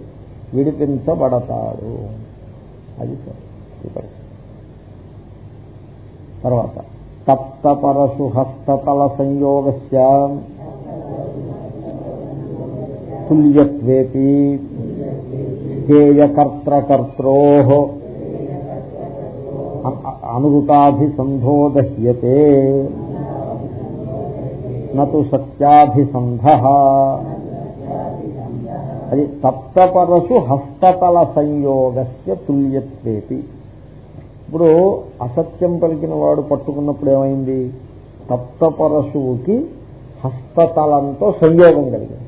విడిపించబడతాడు. అది తర్వాత తప్తపరశు హస్తతల సంయోగస్య. తుల్యత్వేతి ధ్యేయకర్తృకర్త్రో అనురుతాభిసంధో దహ్యతే నటు సత్యాభిసంధ. అది తప్తపరశు హస్తతల సంయోగస్య తుల్యత్వేతి. ఇప్పుడు అసత్యం పలికిన వాడు పట్టుకున్నప్పుడు ఏమైంది? సప్తపరశువుకి హస్తతలంతో సంయోగం కలిగింది.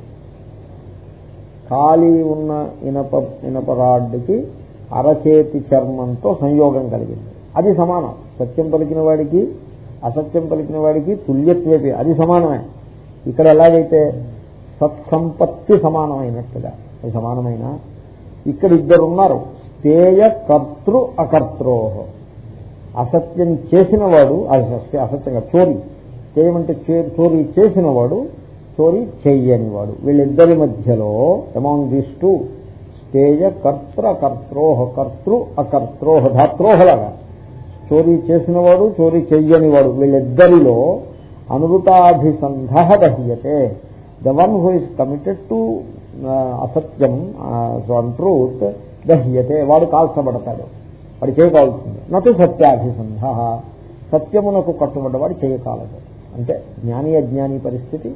ఖాళీ ఉన్న ఇనప ఇనప రాడ్డుకి అరచేతి చర్మంతో సంయోగం కలిగింది. అది సమానం. సత్యం పలికిన వాడికి అసత్యం పలికిన వాడికి తుల్యత్వేపి అది సమానమే. ఇక్కడ ఎలాగైతే సత్సంపత్తి సమానమైనట్టుగా అది సమానమైన? ఇక్కడ ఇద్దరున్నారు. స్థేయ కర్తృ అకర్త్రోహ అసత్యం చేసిన వాడు అసత్యంగా చోరీ. చేయమంటే చోరీ చేసిన వాడు చోరీ చెయ్యని వాడు. వీళ్ళిద్దరి మధ్యలో అమాంగ్ దీస్ టూ స్థేయ కర్తృ అకర్త్రోహ కర్తృ అకర్త్రోహ ధాత్రోహలాగా. చోరీ చేసిన వాడు చోరీ చెయ్యని వాడు వీళ్ళిద్దరిలో అనుభూతాభిసంధ దహ్యతే. The one who is committed to అసత్యం ట్రూత్ దహ్యతే. వాడు కాల్చబడతాడు. వాడు చేయకాల్సింది. నటు సత్యాభిసంధ సత్యమునకు కట్టుబడ్డవాడు చేయకాలదు. అంటే జ్ఞాని అజ్ఞాని పరిస్థితి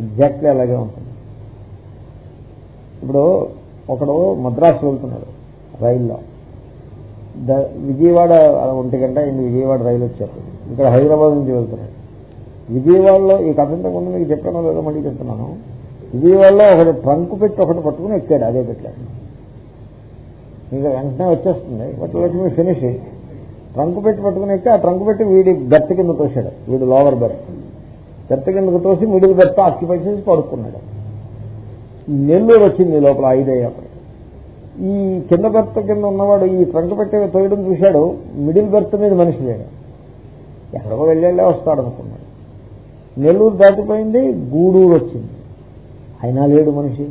ఎగ్జాక్ట్లీ అలాగే ఉంటుంది. ఇప్పుడు ఒకడు మద్రాసు వెళ్తున్నాడు రైల్లో. విజయవాడ ఒంటి గంట ఇంటి విజయవాడ రైలు వచ్చారు ఇక్కడ హైదరాబాద్ నుంచి వెళ్తున్నాడు. విజయవాడలో ఈ కథ ఇంతకుముందు మీకు చెప్పానో లేదో మళ్ళీ చెప్తున్నాను. విజయవాడలో ఒకటి ట్రంక్ పెట్టి ఒకటి పట్టుకుని ఎక్కాడు అదే పెట్టాడు. మీకు వెంటనే వచ్చేస్తుంది. But let me finish. Trunk పెట్టి పట్టుకుని ఎక్కి ఆ ట్రంక్ పెట్టి వీడి బెర్త్ కింద తోశాడు వీడు లోవర్ బెర్త్ చెత్త కిందకు తోసి మిడిల్ బెర్త్ ఆక్యుపై చేసి పడుకున్నాడు. నెల్లూరు వచ్చింది లోపల ఐదయ్యప్పటి ఈ కింద బెర్త కింద ఉన్నవాడు ఈ ట్రంక్ పెట్టి తోయడం చూశాడు మిడిల్ బెర్త్ మీద మనిషి లేడు. ఎక్కడికో వెళ్ళే వస్తాడు అనుకున్నాడు నెల్లూరు దాటిపోయింది గూడూరు వచ్చింది. అయినా లేడు మనిషి.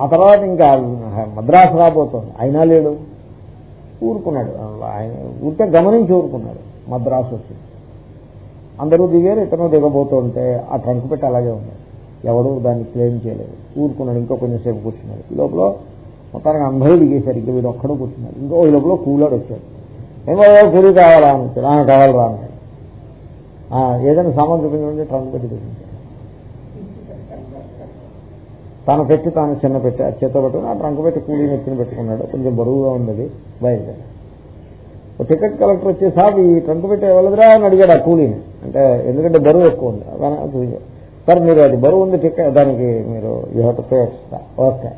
ఆ తర్వాత ఇంకా మద్రాసు రాబోతోంది. అయినా లేడు. ఊరుకున్నాడు. ఆయన ఊరికే గమనించి ఊరుకున్నాడు. మద్రాసు వచ్చింది. అందరూ దిగారు ఇతను దిగబోతుంటే ఆ ట్రంక్ పెట్టి అలాగే ఉంది. ఎవడు దాన్ని క్లెయిమ్ చేయలేదు. ఊరుకున్నాడు ఇంకో కొంచెంసేపు కూర్చున్నాడు. ఈ లోపల మొత్తానికి అందరూ దిగేశారు ఇంకా వీడు ఒక్కడూ కూర్చున్నాడు. ఇంకో ఈ లోపల కూలర్ వచ్చాడు. ఏమో కూలి కావాలా? అని వచ్చాడు. ఆయన కావాలరా అన్నాడు ఏదైనా సామాన్ చూపించండి ట్రంక్ పెట్టి చూపించాడు. తాను పెట్టి తాను చిన్న పెట్టి చేత పెట్టుకుని ఆ ట్రంక్ పెట్టి కూలీ నెత్తిన పెట్టుకున్నాడు. కొంచెం బరువుగా ఉన్నది బయలుదేరి టికెట్ కలెక్టర్ వచ్చి ఈ ట్రంక్ పెట్టే వెళ్ళదురా అని అడిగాడు ఆ కూలీని. అంటే ఎందుకంటే బరువు ఎక్కువ ఉంది. అలా సార్ మీరు అది బరువు ఉంది టికెట్ దానికి మీరు you have to pay extra. Okay.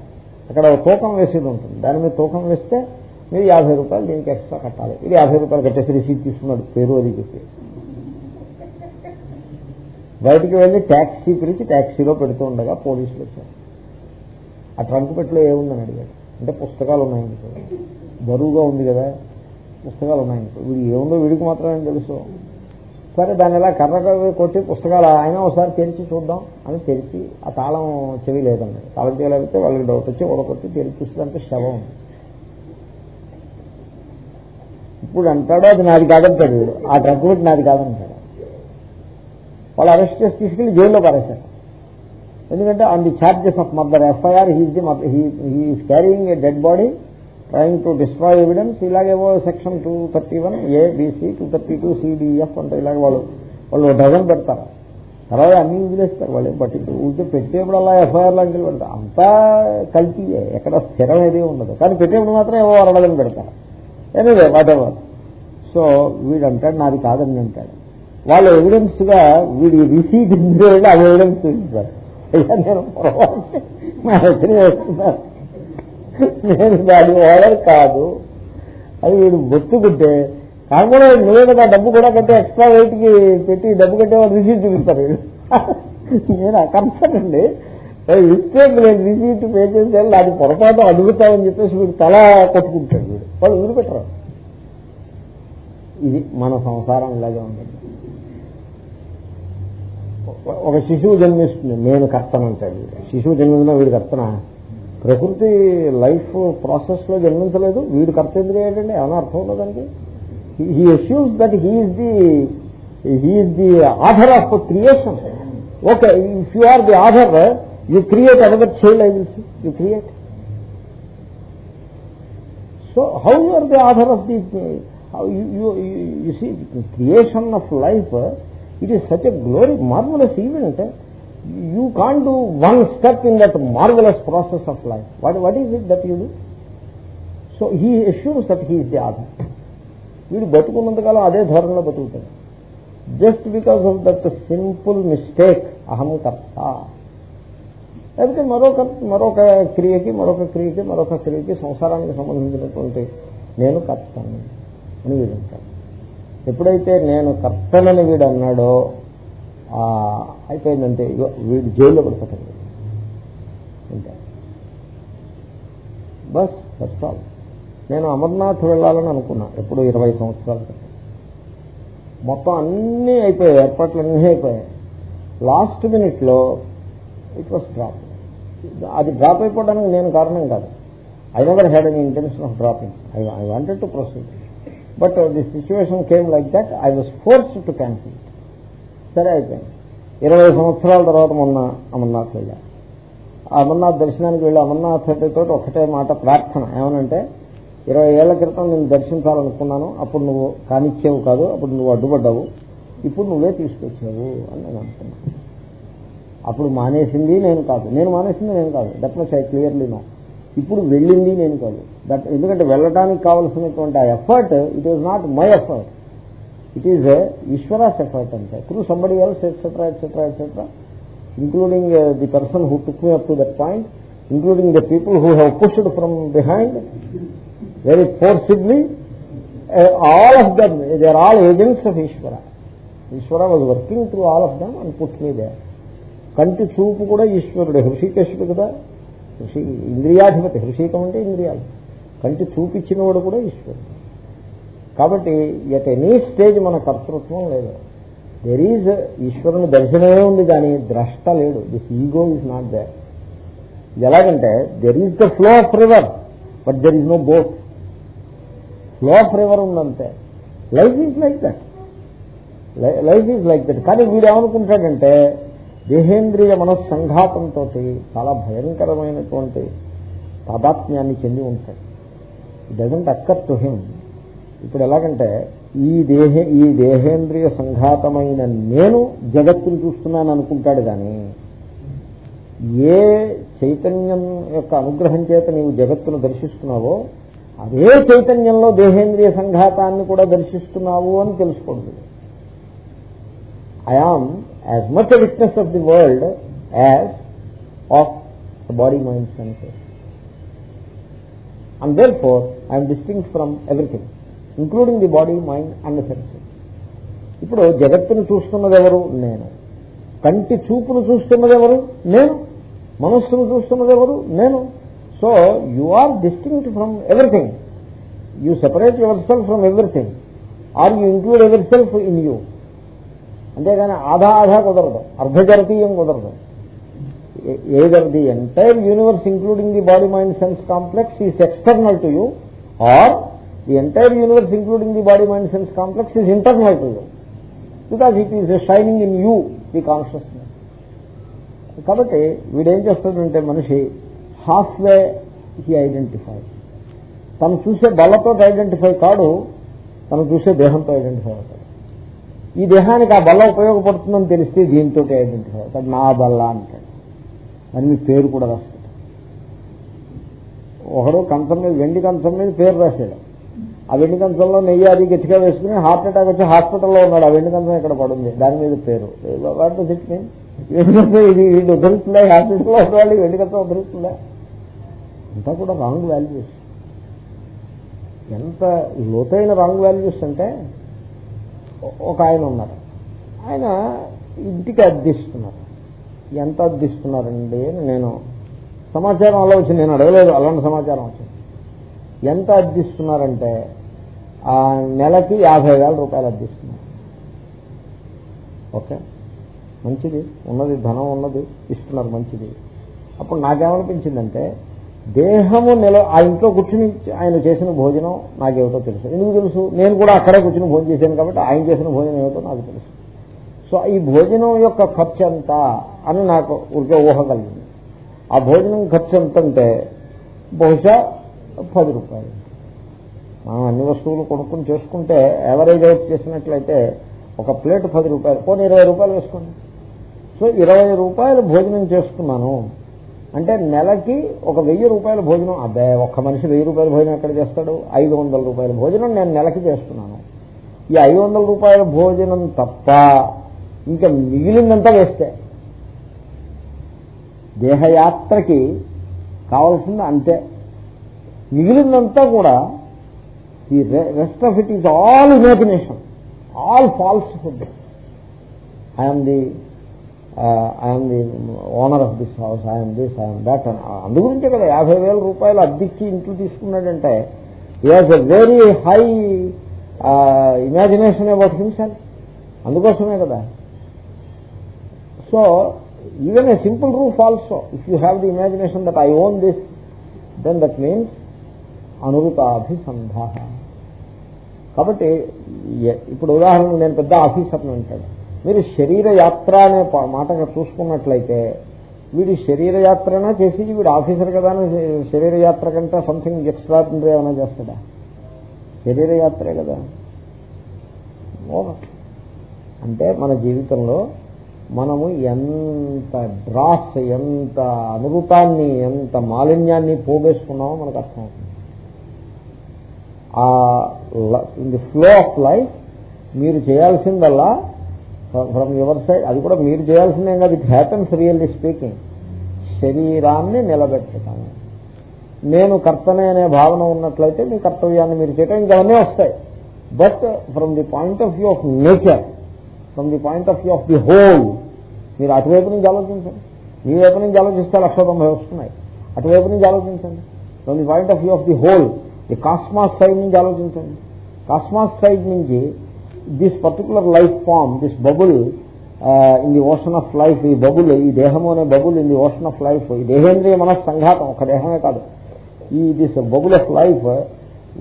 అక్కడ ఒక తూకం వేసేది ఉంటుంది. దాని మీద తూకం వేస్తే మీరు యాభై రూపాయలు దీనికి ఎక్స్ట్రా కట్టాలి. ఇది యాభై రూపాయలు కట్టేసి రిసీట్ తీసుకున్నాడు పేరు అది చెప్పి. బయటికి వెళ్ళి ట్యాక్సీ పిలిచి ట్యాక్సీలో పెడుతూ ఉండగా పోలీసులు వచ్చారు. ఆ ట్రంక్ పెట్టిలో ఏముందని అడిగాడు. అంటే పుస్తకాలు ఉన్నాయి బరువుగా ఉంది కదా. పుస్తకాలు ఉన్నాయి. వీడు ఏముందో వీడికి మాత్రమే తెలుసు. సరే దాన్ని ఇలా కర్ర కొట్టి పుస్తకాలు ఆయన ఒకసారి తెరిచి చూద్దాం అని తెరిచి ఆ తాళం చెవి లేదండి. తాళం చేయలేకపోతే వాళ్ళకి డౌట్ వచ్చి కొట్టి తెరిచి చూస్తుందంటే శవం. ఉంది ఇప్పుడు అంటాడు అది నాది కాదంటాడు. వీడు ఆ ట్రక్ పెట్టి నాది కాదంటాడు. వాళ్ళు అరెస్ట్ చేసి తీసుకెళ్ళి జైల్లో పారేశారు. ఎందుకంటే on the charges of murder FIR he's the he's carrying a dead body trying to destroy evidence ఇలాగేవో section two thirty one A BC two thirty two CDF అంటే ఇలాగ వాళ్ళు వాళ్ళు డజన్ పెడతారు. తర్వాత అన్ని వదిలేస్తారు వాళ్ళు. బట్టి ఊరికే పెట్టేప్పుడు అలా ఎఫ్ఐఆర్ లాంటివి పెడతారు. అంతా కల్తీయే. ఎక్కడ స్థిరం ఏది ఉండదు. కానీ పెట్టేప్పుడు మాత్రం ఏవో అరడదని పెడతారు. ఎనివే వాటెవర్ సో వీడు అంటాడు నాది కాదని అంటాడు. వాళ్ళు ఎవిడెన్స్గా వీడి రిసీట్ ఇందులో అది ఎవిడెన్స్ చూపిస్తారు అయ్యా నేను పొరపాటు మా ఎదురు నేను దాని ఓనర్ కాదు. అది వీడు బొత్తుకుంటే కాకుండా నువ్వే కదా డబ్బు కూడా కట్టే ఎక్స్ట్రా వెయిట్కి పెట్టి డబ్బు కట్టేవాళ్ళు రిసీట్ చూపిస్తారు వీళ్ళు. నేను అకర్సనండి మిస్టేక్ నేను రిసీట్ పే చేసేయాలి అది పొరపాటు అడుగుతామని చెప్పేసి వీడు తల కొట్టుకుంటాడు వీడు. వాళ్ళు వదిలిపెట్టరు ఇది మన సంసారం ఇలాగే ఉంటుంది. ఒక శిశువు జన్మిస్తుంది. నేను కర్తనంటాడు శిశువు జన్మించిన వీడు కర్తన? ప్రకృతి లైఫ్ ప్రాసెస్లో జన్మించలేదు. వీడు కర్త ఏంటండి? ఏమైనా అర్థం ఉందో దానికి? He assumes that he's the he's the author of creation okay if you are the author you create another child I will you create so how you are the author of the you see creation of life it is such a glory marvellous event you can do one step in that marvellous process of life. What what is it that you do? So he assures that he is the author వీడు బతుకున్నంతకాలం అదే ధోరణిలో బతుకుతాడు. Just because of that simple mistake అహం కర్త. లేకపోతే మరొక మరొక క్రియకి మరొక క్రియకి మరొక క్రియకి సంసారానికి సంబంధించినటువంటి నేను కర్తను అని వీడు అంటాడు. ఎప్పుడైతే నేను కర్తనని వీడు అన్నాడో అయిపోయిందంటే ఇగో వీడు జైల్లో పడిపోతాడు. అంతే. బస్ ఫస్ట్ ఆల్ నేను అమర్నాథ్ వెళ్ళాలని అనుకున్నా ఎప్పుడు ఇరవై సంవత్సరాల క్రితం. మొత్తం అన్నీ అయిపోయాయి ఏర్పాట్లు అన్నీ అయిపోయాయి లాస్ట్ మినిట్లో ఇట్ వాస్ డ్రాప్ అది డ్రాప్ అయిపోవడానికి నేను కారణం కాదు. I never had an intention of dropping I I wanted to proceed but the situation came like that I was force to cancel సరే అయిపోయింది ఇరవై సంవత్సరాల తర్వాత మొన్న అమర్నాథ్ వెళ్ళారు. అమర్నాథ్ దర్శనానికి వెళ్ళి అమర్నాథ్ తోటి ఒకటే మాట ప్రార్థన. ఏమనంటే ఇరవై ఏళ్ళ క్రితం నేను దర్శించాలనుకున్నాను అప్పుడు నువ్వు కానిచ్చేవు కాదు అప్పుడు నువ్వు అడ్డుపడ్డావు ఇప్పుడు నువ్వే తీసుకొచ్చావు అని నేను అనుకున్నాను. అప్పుడు మానేసింది నేను కాదు. నేను మానేసింది నేను కాదు. That much I clearly know ఇప్పుడు వెళ్ళింది నేను కాదు. దట్ ఎందుకంటే వెళ్ళడానికి కావలసినటువంటి ఆ effort it is not my effort it is Ishwara's effort అంటే through somebody else etcetera etcetera etcetera including the person who took me up to that point including the people who have pushed from behind very forcibly all of them they are all agents of Ishwara Ishwara was working through all of them and put me they కంటి చూపు కూడా ఈశ్వరుడే హృషికేశుడు కదా హృషి ఇంద్రియాధిపతి హృషికం అంటే ఇంద్రియాలు కంటి చూపించినవాడు కూడా ఈశ్వరుడు కాబట్టి ఎట్ ఎనీ స్టేజ్ మన కర్తృత్వం లేదు. దెర్ ఈజ్ ఈశ్వరుని దర్శనమే ఉంది కానీ ద్రష్ట లేడు. This ego is not they ఎలాగంటే there is the flow of river but there is no boat flow of river ఉందంతే. Life is like that life is like that కానీ వీడు ఏమనుకుంటాడంటే దేహేంద్రియ మనస్సంఘాతంతో చాలా భయంకరమైనటువంటి తాదాత్మ్యాన్ని చెంది ఉంటాడు. డజంట్ అక్కర్ టు హిమ్ ఇప్పుడు ఎలాగంటే ఈ దేహ ఈ దేహేంద్రియ సంఘాతమైన నేను జగత్తును చూస్తున్నాను అనుకుంటాడు కానీ ఏ చైతన్యం యొక్క అనుగ్రహం చేత నీవు జగత్తును దర్శిస్తున్నావో అదే చైతన్యంలో దేహేంద్రియ సంఘాతాన్ని కూడా దర్శిస్తున్నావు అని తెలుసుకోండి I am as much witness of the world as of the body mind senses and therefore I'm distinct from everything including the body mind and senses ఇప్పుడు జగత్తును చూస్తున్నది ఎవరు నేను. కంటి చూపును చూస్తున్నది ఎవరు నేను. మనస్సును చూస్తున్నది ఎవరు నేను. So you are distinct from everything you separate yourself from everything or you include every self in you అంతేగాని ఆధా ఆధా కుదరదు. అర్ధజరతీయం కుదరదు. Either the entire universe including the body mind sense complex is external to you or the entire universe including the body mind sense complex is internal to you because it is shining in you the consciousness కాబట్టి వీడేం చేస్తాడంటే మనిషి half way he identify తను చూసే బల్లతో identify కాడు తను చూసే దేహంతో ఐడెంటిఫై అవుతాడు. ఈ దేహానికి ఆ బల్ల ఉపయోగపడుతుందని తెలిస్తే దీంతో ఐడెంటిఫై అవుతాడు. నా బల్ల అంటాడు. అని మీ పేరు కూడా రాస్తాడు. ఒకడు కంచం మీద వెండి కంచం మీద పేరు రాశాడు. ఆ వెండి కంచంలో నెయ్యి అది గట్టిగా వేసుకుని హార్ట్ అటాక్ వచ్చి హాస్పిటల్లో ఉన్నాడు. ఆ వెండి కంచం ఇక్కడ పడుంది? దాని మీద పేరు. వాటి సిక్స్ ఇది వీళ్ళు ఉద్ధరిస్తుందా హాస్పిటల్లో ఉన్నవాళ్ళు వెండి కంచం ఉద్ధరిస్తుందా అంతా కూడా రాంగ్ వాల్యూస్. ఎంత లోతైన రాంగ్ వాల్యూస్ అంటే ఒక ఆయన ఉన్నారు. ఆయన ఇంటికి అద్దిస్తున్నారు. ఎంత అద్దిస్తున్నారండి అని నేను సమాచారం అలా వచ్చింది నేను అడగలేదు. అలాంటి సమాచారం వచ్చింది. ఎంత అద్దిస్తున్నారంటే ఆ నెలకి యాభై వేల రూపాయలు అద్దిస్తున్నారు ఓకే? మంచిది. ఉన్నది ధనం ఉన్నది. ఇస్తున్నారు మంచిది. అప్పుడు నాకేమనిపించిందంటే దేహము నిల ఆ ఇంట్లో కూర్చుని ఆయన చేసిన భోజనం నాకేమిటో తెలుసు. ఎందుకు తెలుసు? నేను కూడా అక్కడే కూర్చుని భోజనం చేశాను కాబట్టి ఆయన చేసిన భోజనం ఏమిటో నాకు తెలుసు. సో ఈ భోజనం యొక్క ఖర్చు ఎంత అని నాకు ఊరికే ఊహ కలిగింది. ఆ భోజనం ఖర్చు ఎంత అంటే బహుశా పది రూపాయలు. మనం అన్ని వస్తువులు కొనుక్కుని చేసుకుంటే యావరేజ్ అవుట్ చేసినట్లయితే ఒక ప్లేట్ పది రూపాయలు పోనీ ఇరవై రూపాయలు వేసుకోండి. సో ఇరవై రూపాయలు భోజనం చేసుకున్నాను అంటే నెలకి ఒక వెయ్యి రూపాయల భోజనం అదే ఒక్క మనిషి వెయ్యి రూపాయల భోజనం ఎక్కడ చేస్తాడు? ఐదు వందల రూపాయల భోజనం నేను నెలకి చేస్తున్నాను. ఈ ఐదు వందల రూపాయల భోజనం తప్ప ఇంకా మిగిలిందంతా వేస్తే. దేహయాత్రకి కావాల్సింది అంతే. మిగిలిందంతా కూడా ఈ rest of it is all imagination all false food I'm the I'm the owner of this house I'm this I'm that అందు కదా యాభై వేల రూపాయలు అద్దెకి ఇంట్లో తీసుకున్నాడంటే is a very high imagination about himself అందుకోసమే కదా. So even a simple roof also if you have the imagination that I own this then that means అనురుతాభిసంధ కాబట్టి ఇప్పుడు ఉదాహరణకు నేను పెద్ద ఆఫీసర్ని అంటాడు. మీరు శరీర యాత్ర అనే మాటగా చూసుకున్నట్లయితే వీడి శరీర యాత్రనా చేసి వీడు ఆఫీసర్ కదా శరీర యాత్ర కంటే సంథింగ్ ఎక్స్ట్రాడినరీ ఏమైనా చేస్తాడా? శరీర యాత్రే కదా. అంటే మన జీవితంలో మనము ఎంత డ్రాస్ ఎంత అనుభూతాన్ని ఎంత మాలిన్యాన్ని పోగేసుకున్నామో మనకు అర్థమవుతుంది. In the flow of life మీరు చేయాల్సిందల్లా ఫ్రమ్ యువర్ సైడ్ అది కూడా మీరు చేయాల్సిందే కాదు ఇట్ హ్యాపన్స్ రియల్లీ స్పీకింగ్ శరీరాన్ని నిలబెట్టడం నేను కర్తనే అనే భావన ఉన్నట్లయితే మీ కర్తవ్యాన్ని మీరు చేయటం ఇంకా అవన్నీ వస్తాయి. But from the point of view of nature from the point of view of the whole మీరు అటువైపు నుంచి ఆలోచించండి. మీ వైపు నుంచి ఆలోచిస్తే లక్ష తొంభై వస్తున్నాయి. అటువైపు నుంచి ఆలోచించండి. From the point of view of the whole ఈ కాస్మాస్ సైడ్ నుంచి ఆలోచించండి. కాస్మాస్ సైడ్ నుంచి this particular life form this bubble in the ocean of life ఈ బబుల్ ఈ దేహము అనే bubble in the ocean of life ఈ దేహేంద్రియ మన సంఘాతం ఒక దేహమే కాదు. ఈ this bubble of life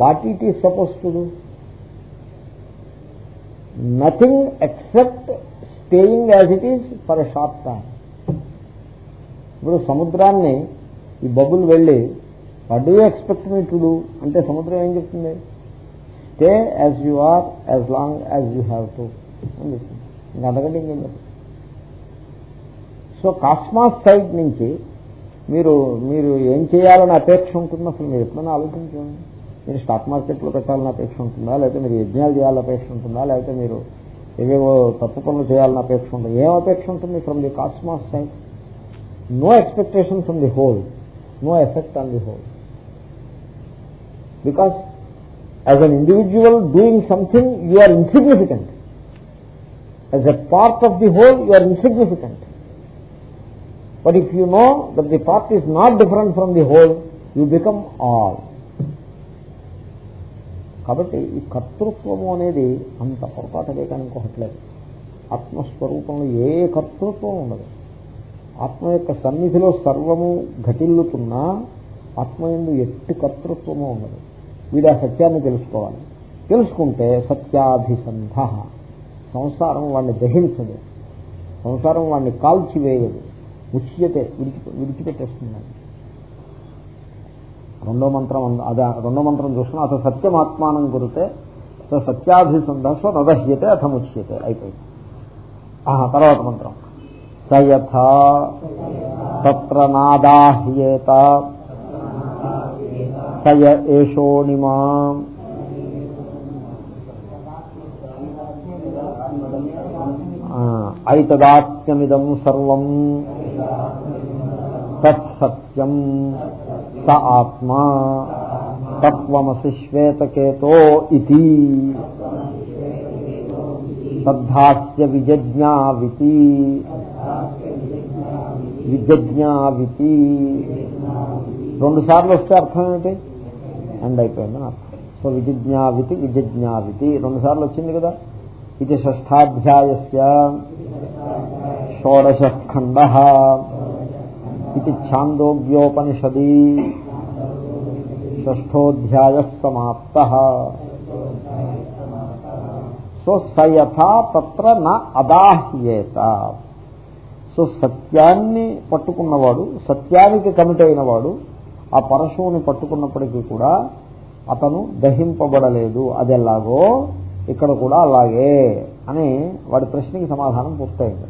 what it is suppose to do nothing except staying as it is for a short time ఇప్పుడు సముద్రాన్ని ఈ బబుల్ వెళ్ళి what do expect me to do అంటే సముద్రం ఏం చెప్తుంది? Stay as you are as long as you have to అని చెప్తుంది. ఇంకా అంతకంటే ఇంకేం చెప్తుంది సో కాస్మాస్ సైడ్ నుంచి మీరు మీరు ఏం చేయాలని అపేక్ష ఉంటుంది అసలు మీరు ఎప్పుడైనా ఆలోచించండి. మీరు స్టాక్ మార్కెట్లో పెట్టాలని అపేక్ష ఉంటుందా? లేకపోతే మీరు యజ్ఞాలు చేయాలని అపేక్ష ఉంటుందా? లేకపోతే మీరు ఏవేవో తప్పు పనులు చేయాలని అపేక్ష ఉంటుంది? ఏం అపేక్ష ఉంటుంది from the cosmos side no expectation from the whole no effect on the whole because as an individual doing something you are insignificant as a part of the whole you are insignificant but if you know that the part is not different from the whole you become all కాబట్టి ఈ కర్తృత్వము అనేది అంత పొరపాటుదే కానీ ఇంకొకట్లేదు ఆత్మస్వరూపంలో ఏ కర్తృత్వం ఉండదు. ఆత్మ యొక్క సన్నిధిలో సర్వము ఘటిల్లుతున్నా ఆత్మ ఎందు ఎట్టి కర్తృత్వము ఉండదు. వీడు ఆ సత్యాన్ని తెలుసుకోవాలి. తెలుసుకుంటే సత్యాభిసంధ. సంసారం వాడిని దహించదు. సంసారం వాడిని కాల్చివేయదు. ముచ్యతే విడిచి విడిచిపెట్టేస్తుందండి రెండో మంత్రం అదే రెండో మంత్రం చూసుకున్నా అసలు సత్యమాత్మానం గురితే సత్యాభిసంధస్వ నదహ్యతే అథ ముచ్యతే అయిపోయింది. తర్వాత మంత్రం. సయథ తత్ర నాదాహ్యేత. సయ ఏషోణిమా ఐతదాత్మ్యమిదం సర్వం. తత్సత్యం స ఆత్మా. తత్వమసి శ్వేతకేతో ఇది తద్ధాస్య విజజ్ఞావితి. విజజ్ఞావితి. రెండు సార్లు వస్తే అర్థం ఏమిటి? అయిపోయిందని అర్థం. సో విజిజ్ఞావితి విజిజ్ఞావితి. రెండు సార్లు వచ్చింది కదా? ఇది షష్టాధ్యాయస్య షోడశ ఖండ ఇది ఛాందోగ్యోపనిషది. షష్ఠోధ్యాయ సమాప్త. సో సయథా తత్ర నా అదాహ్యేత. సో సత్యాన్ని పట్టుకున్నవాడు సత్యానికి కమిట్ అయినవాడు ఆ పరశువుని పట్టుకున్నప్పటికీ కూడా అతను దహింపబడలేదు. అది ఎలాగో ఇక్కడ కూడా అలాగే అని వాడి ప్రశ్నకి సమాధానం పూర్తయింది.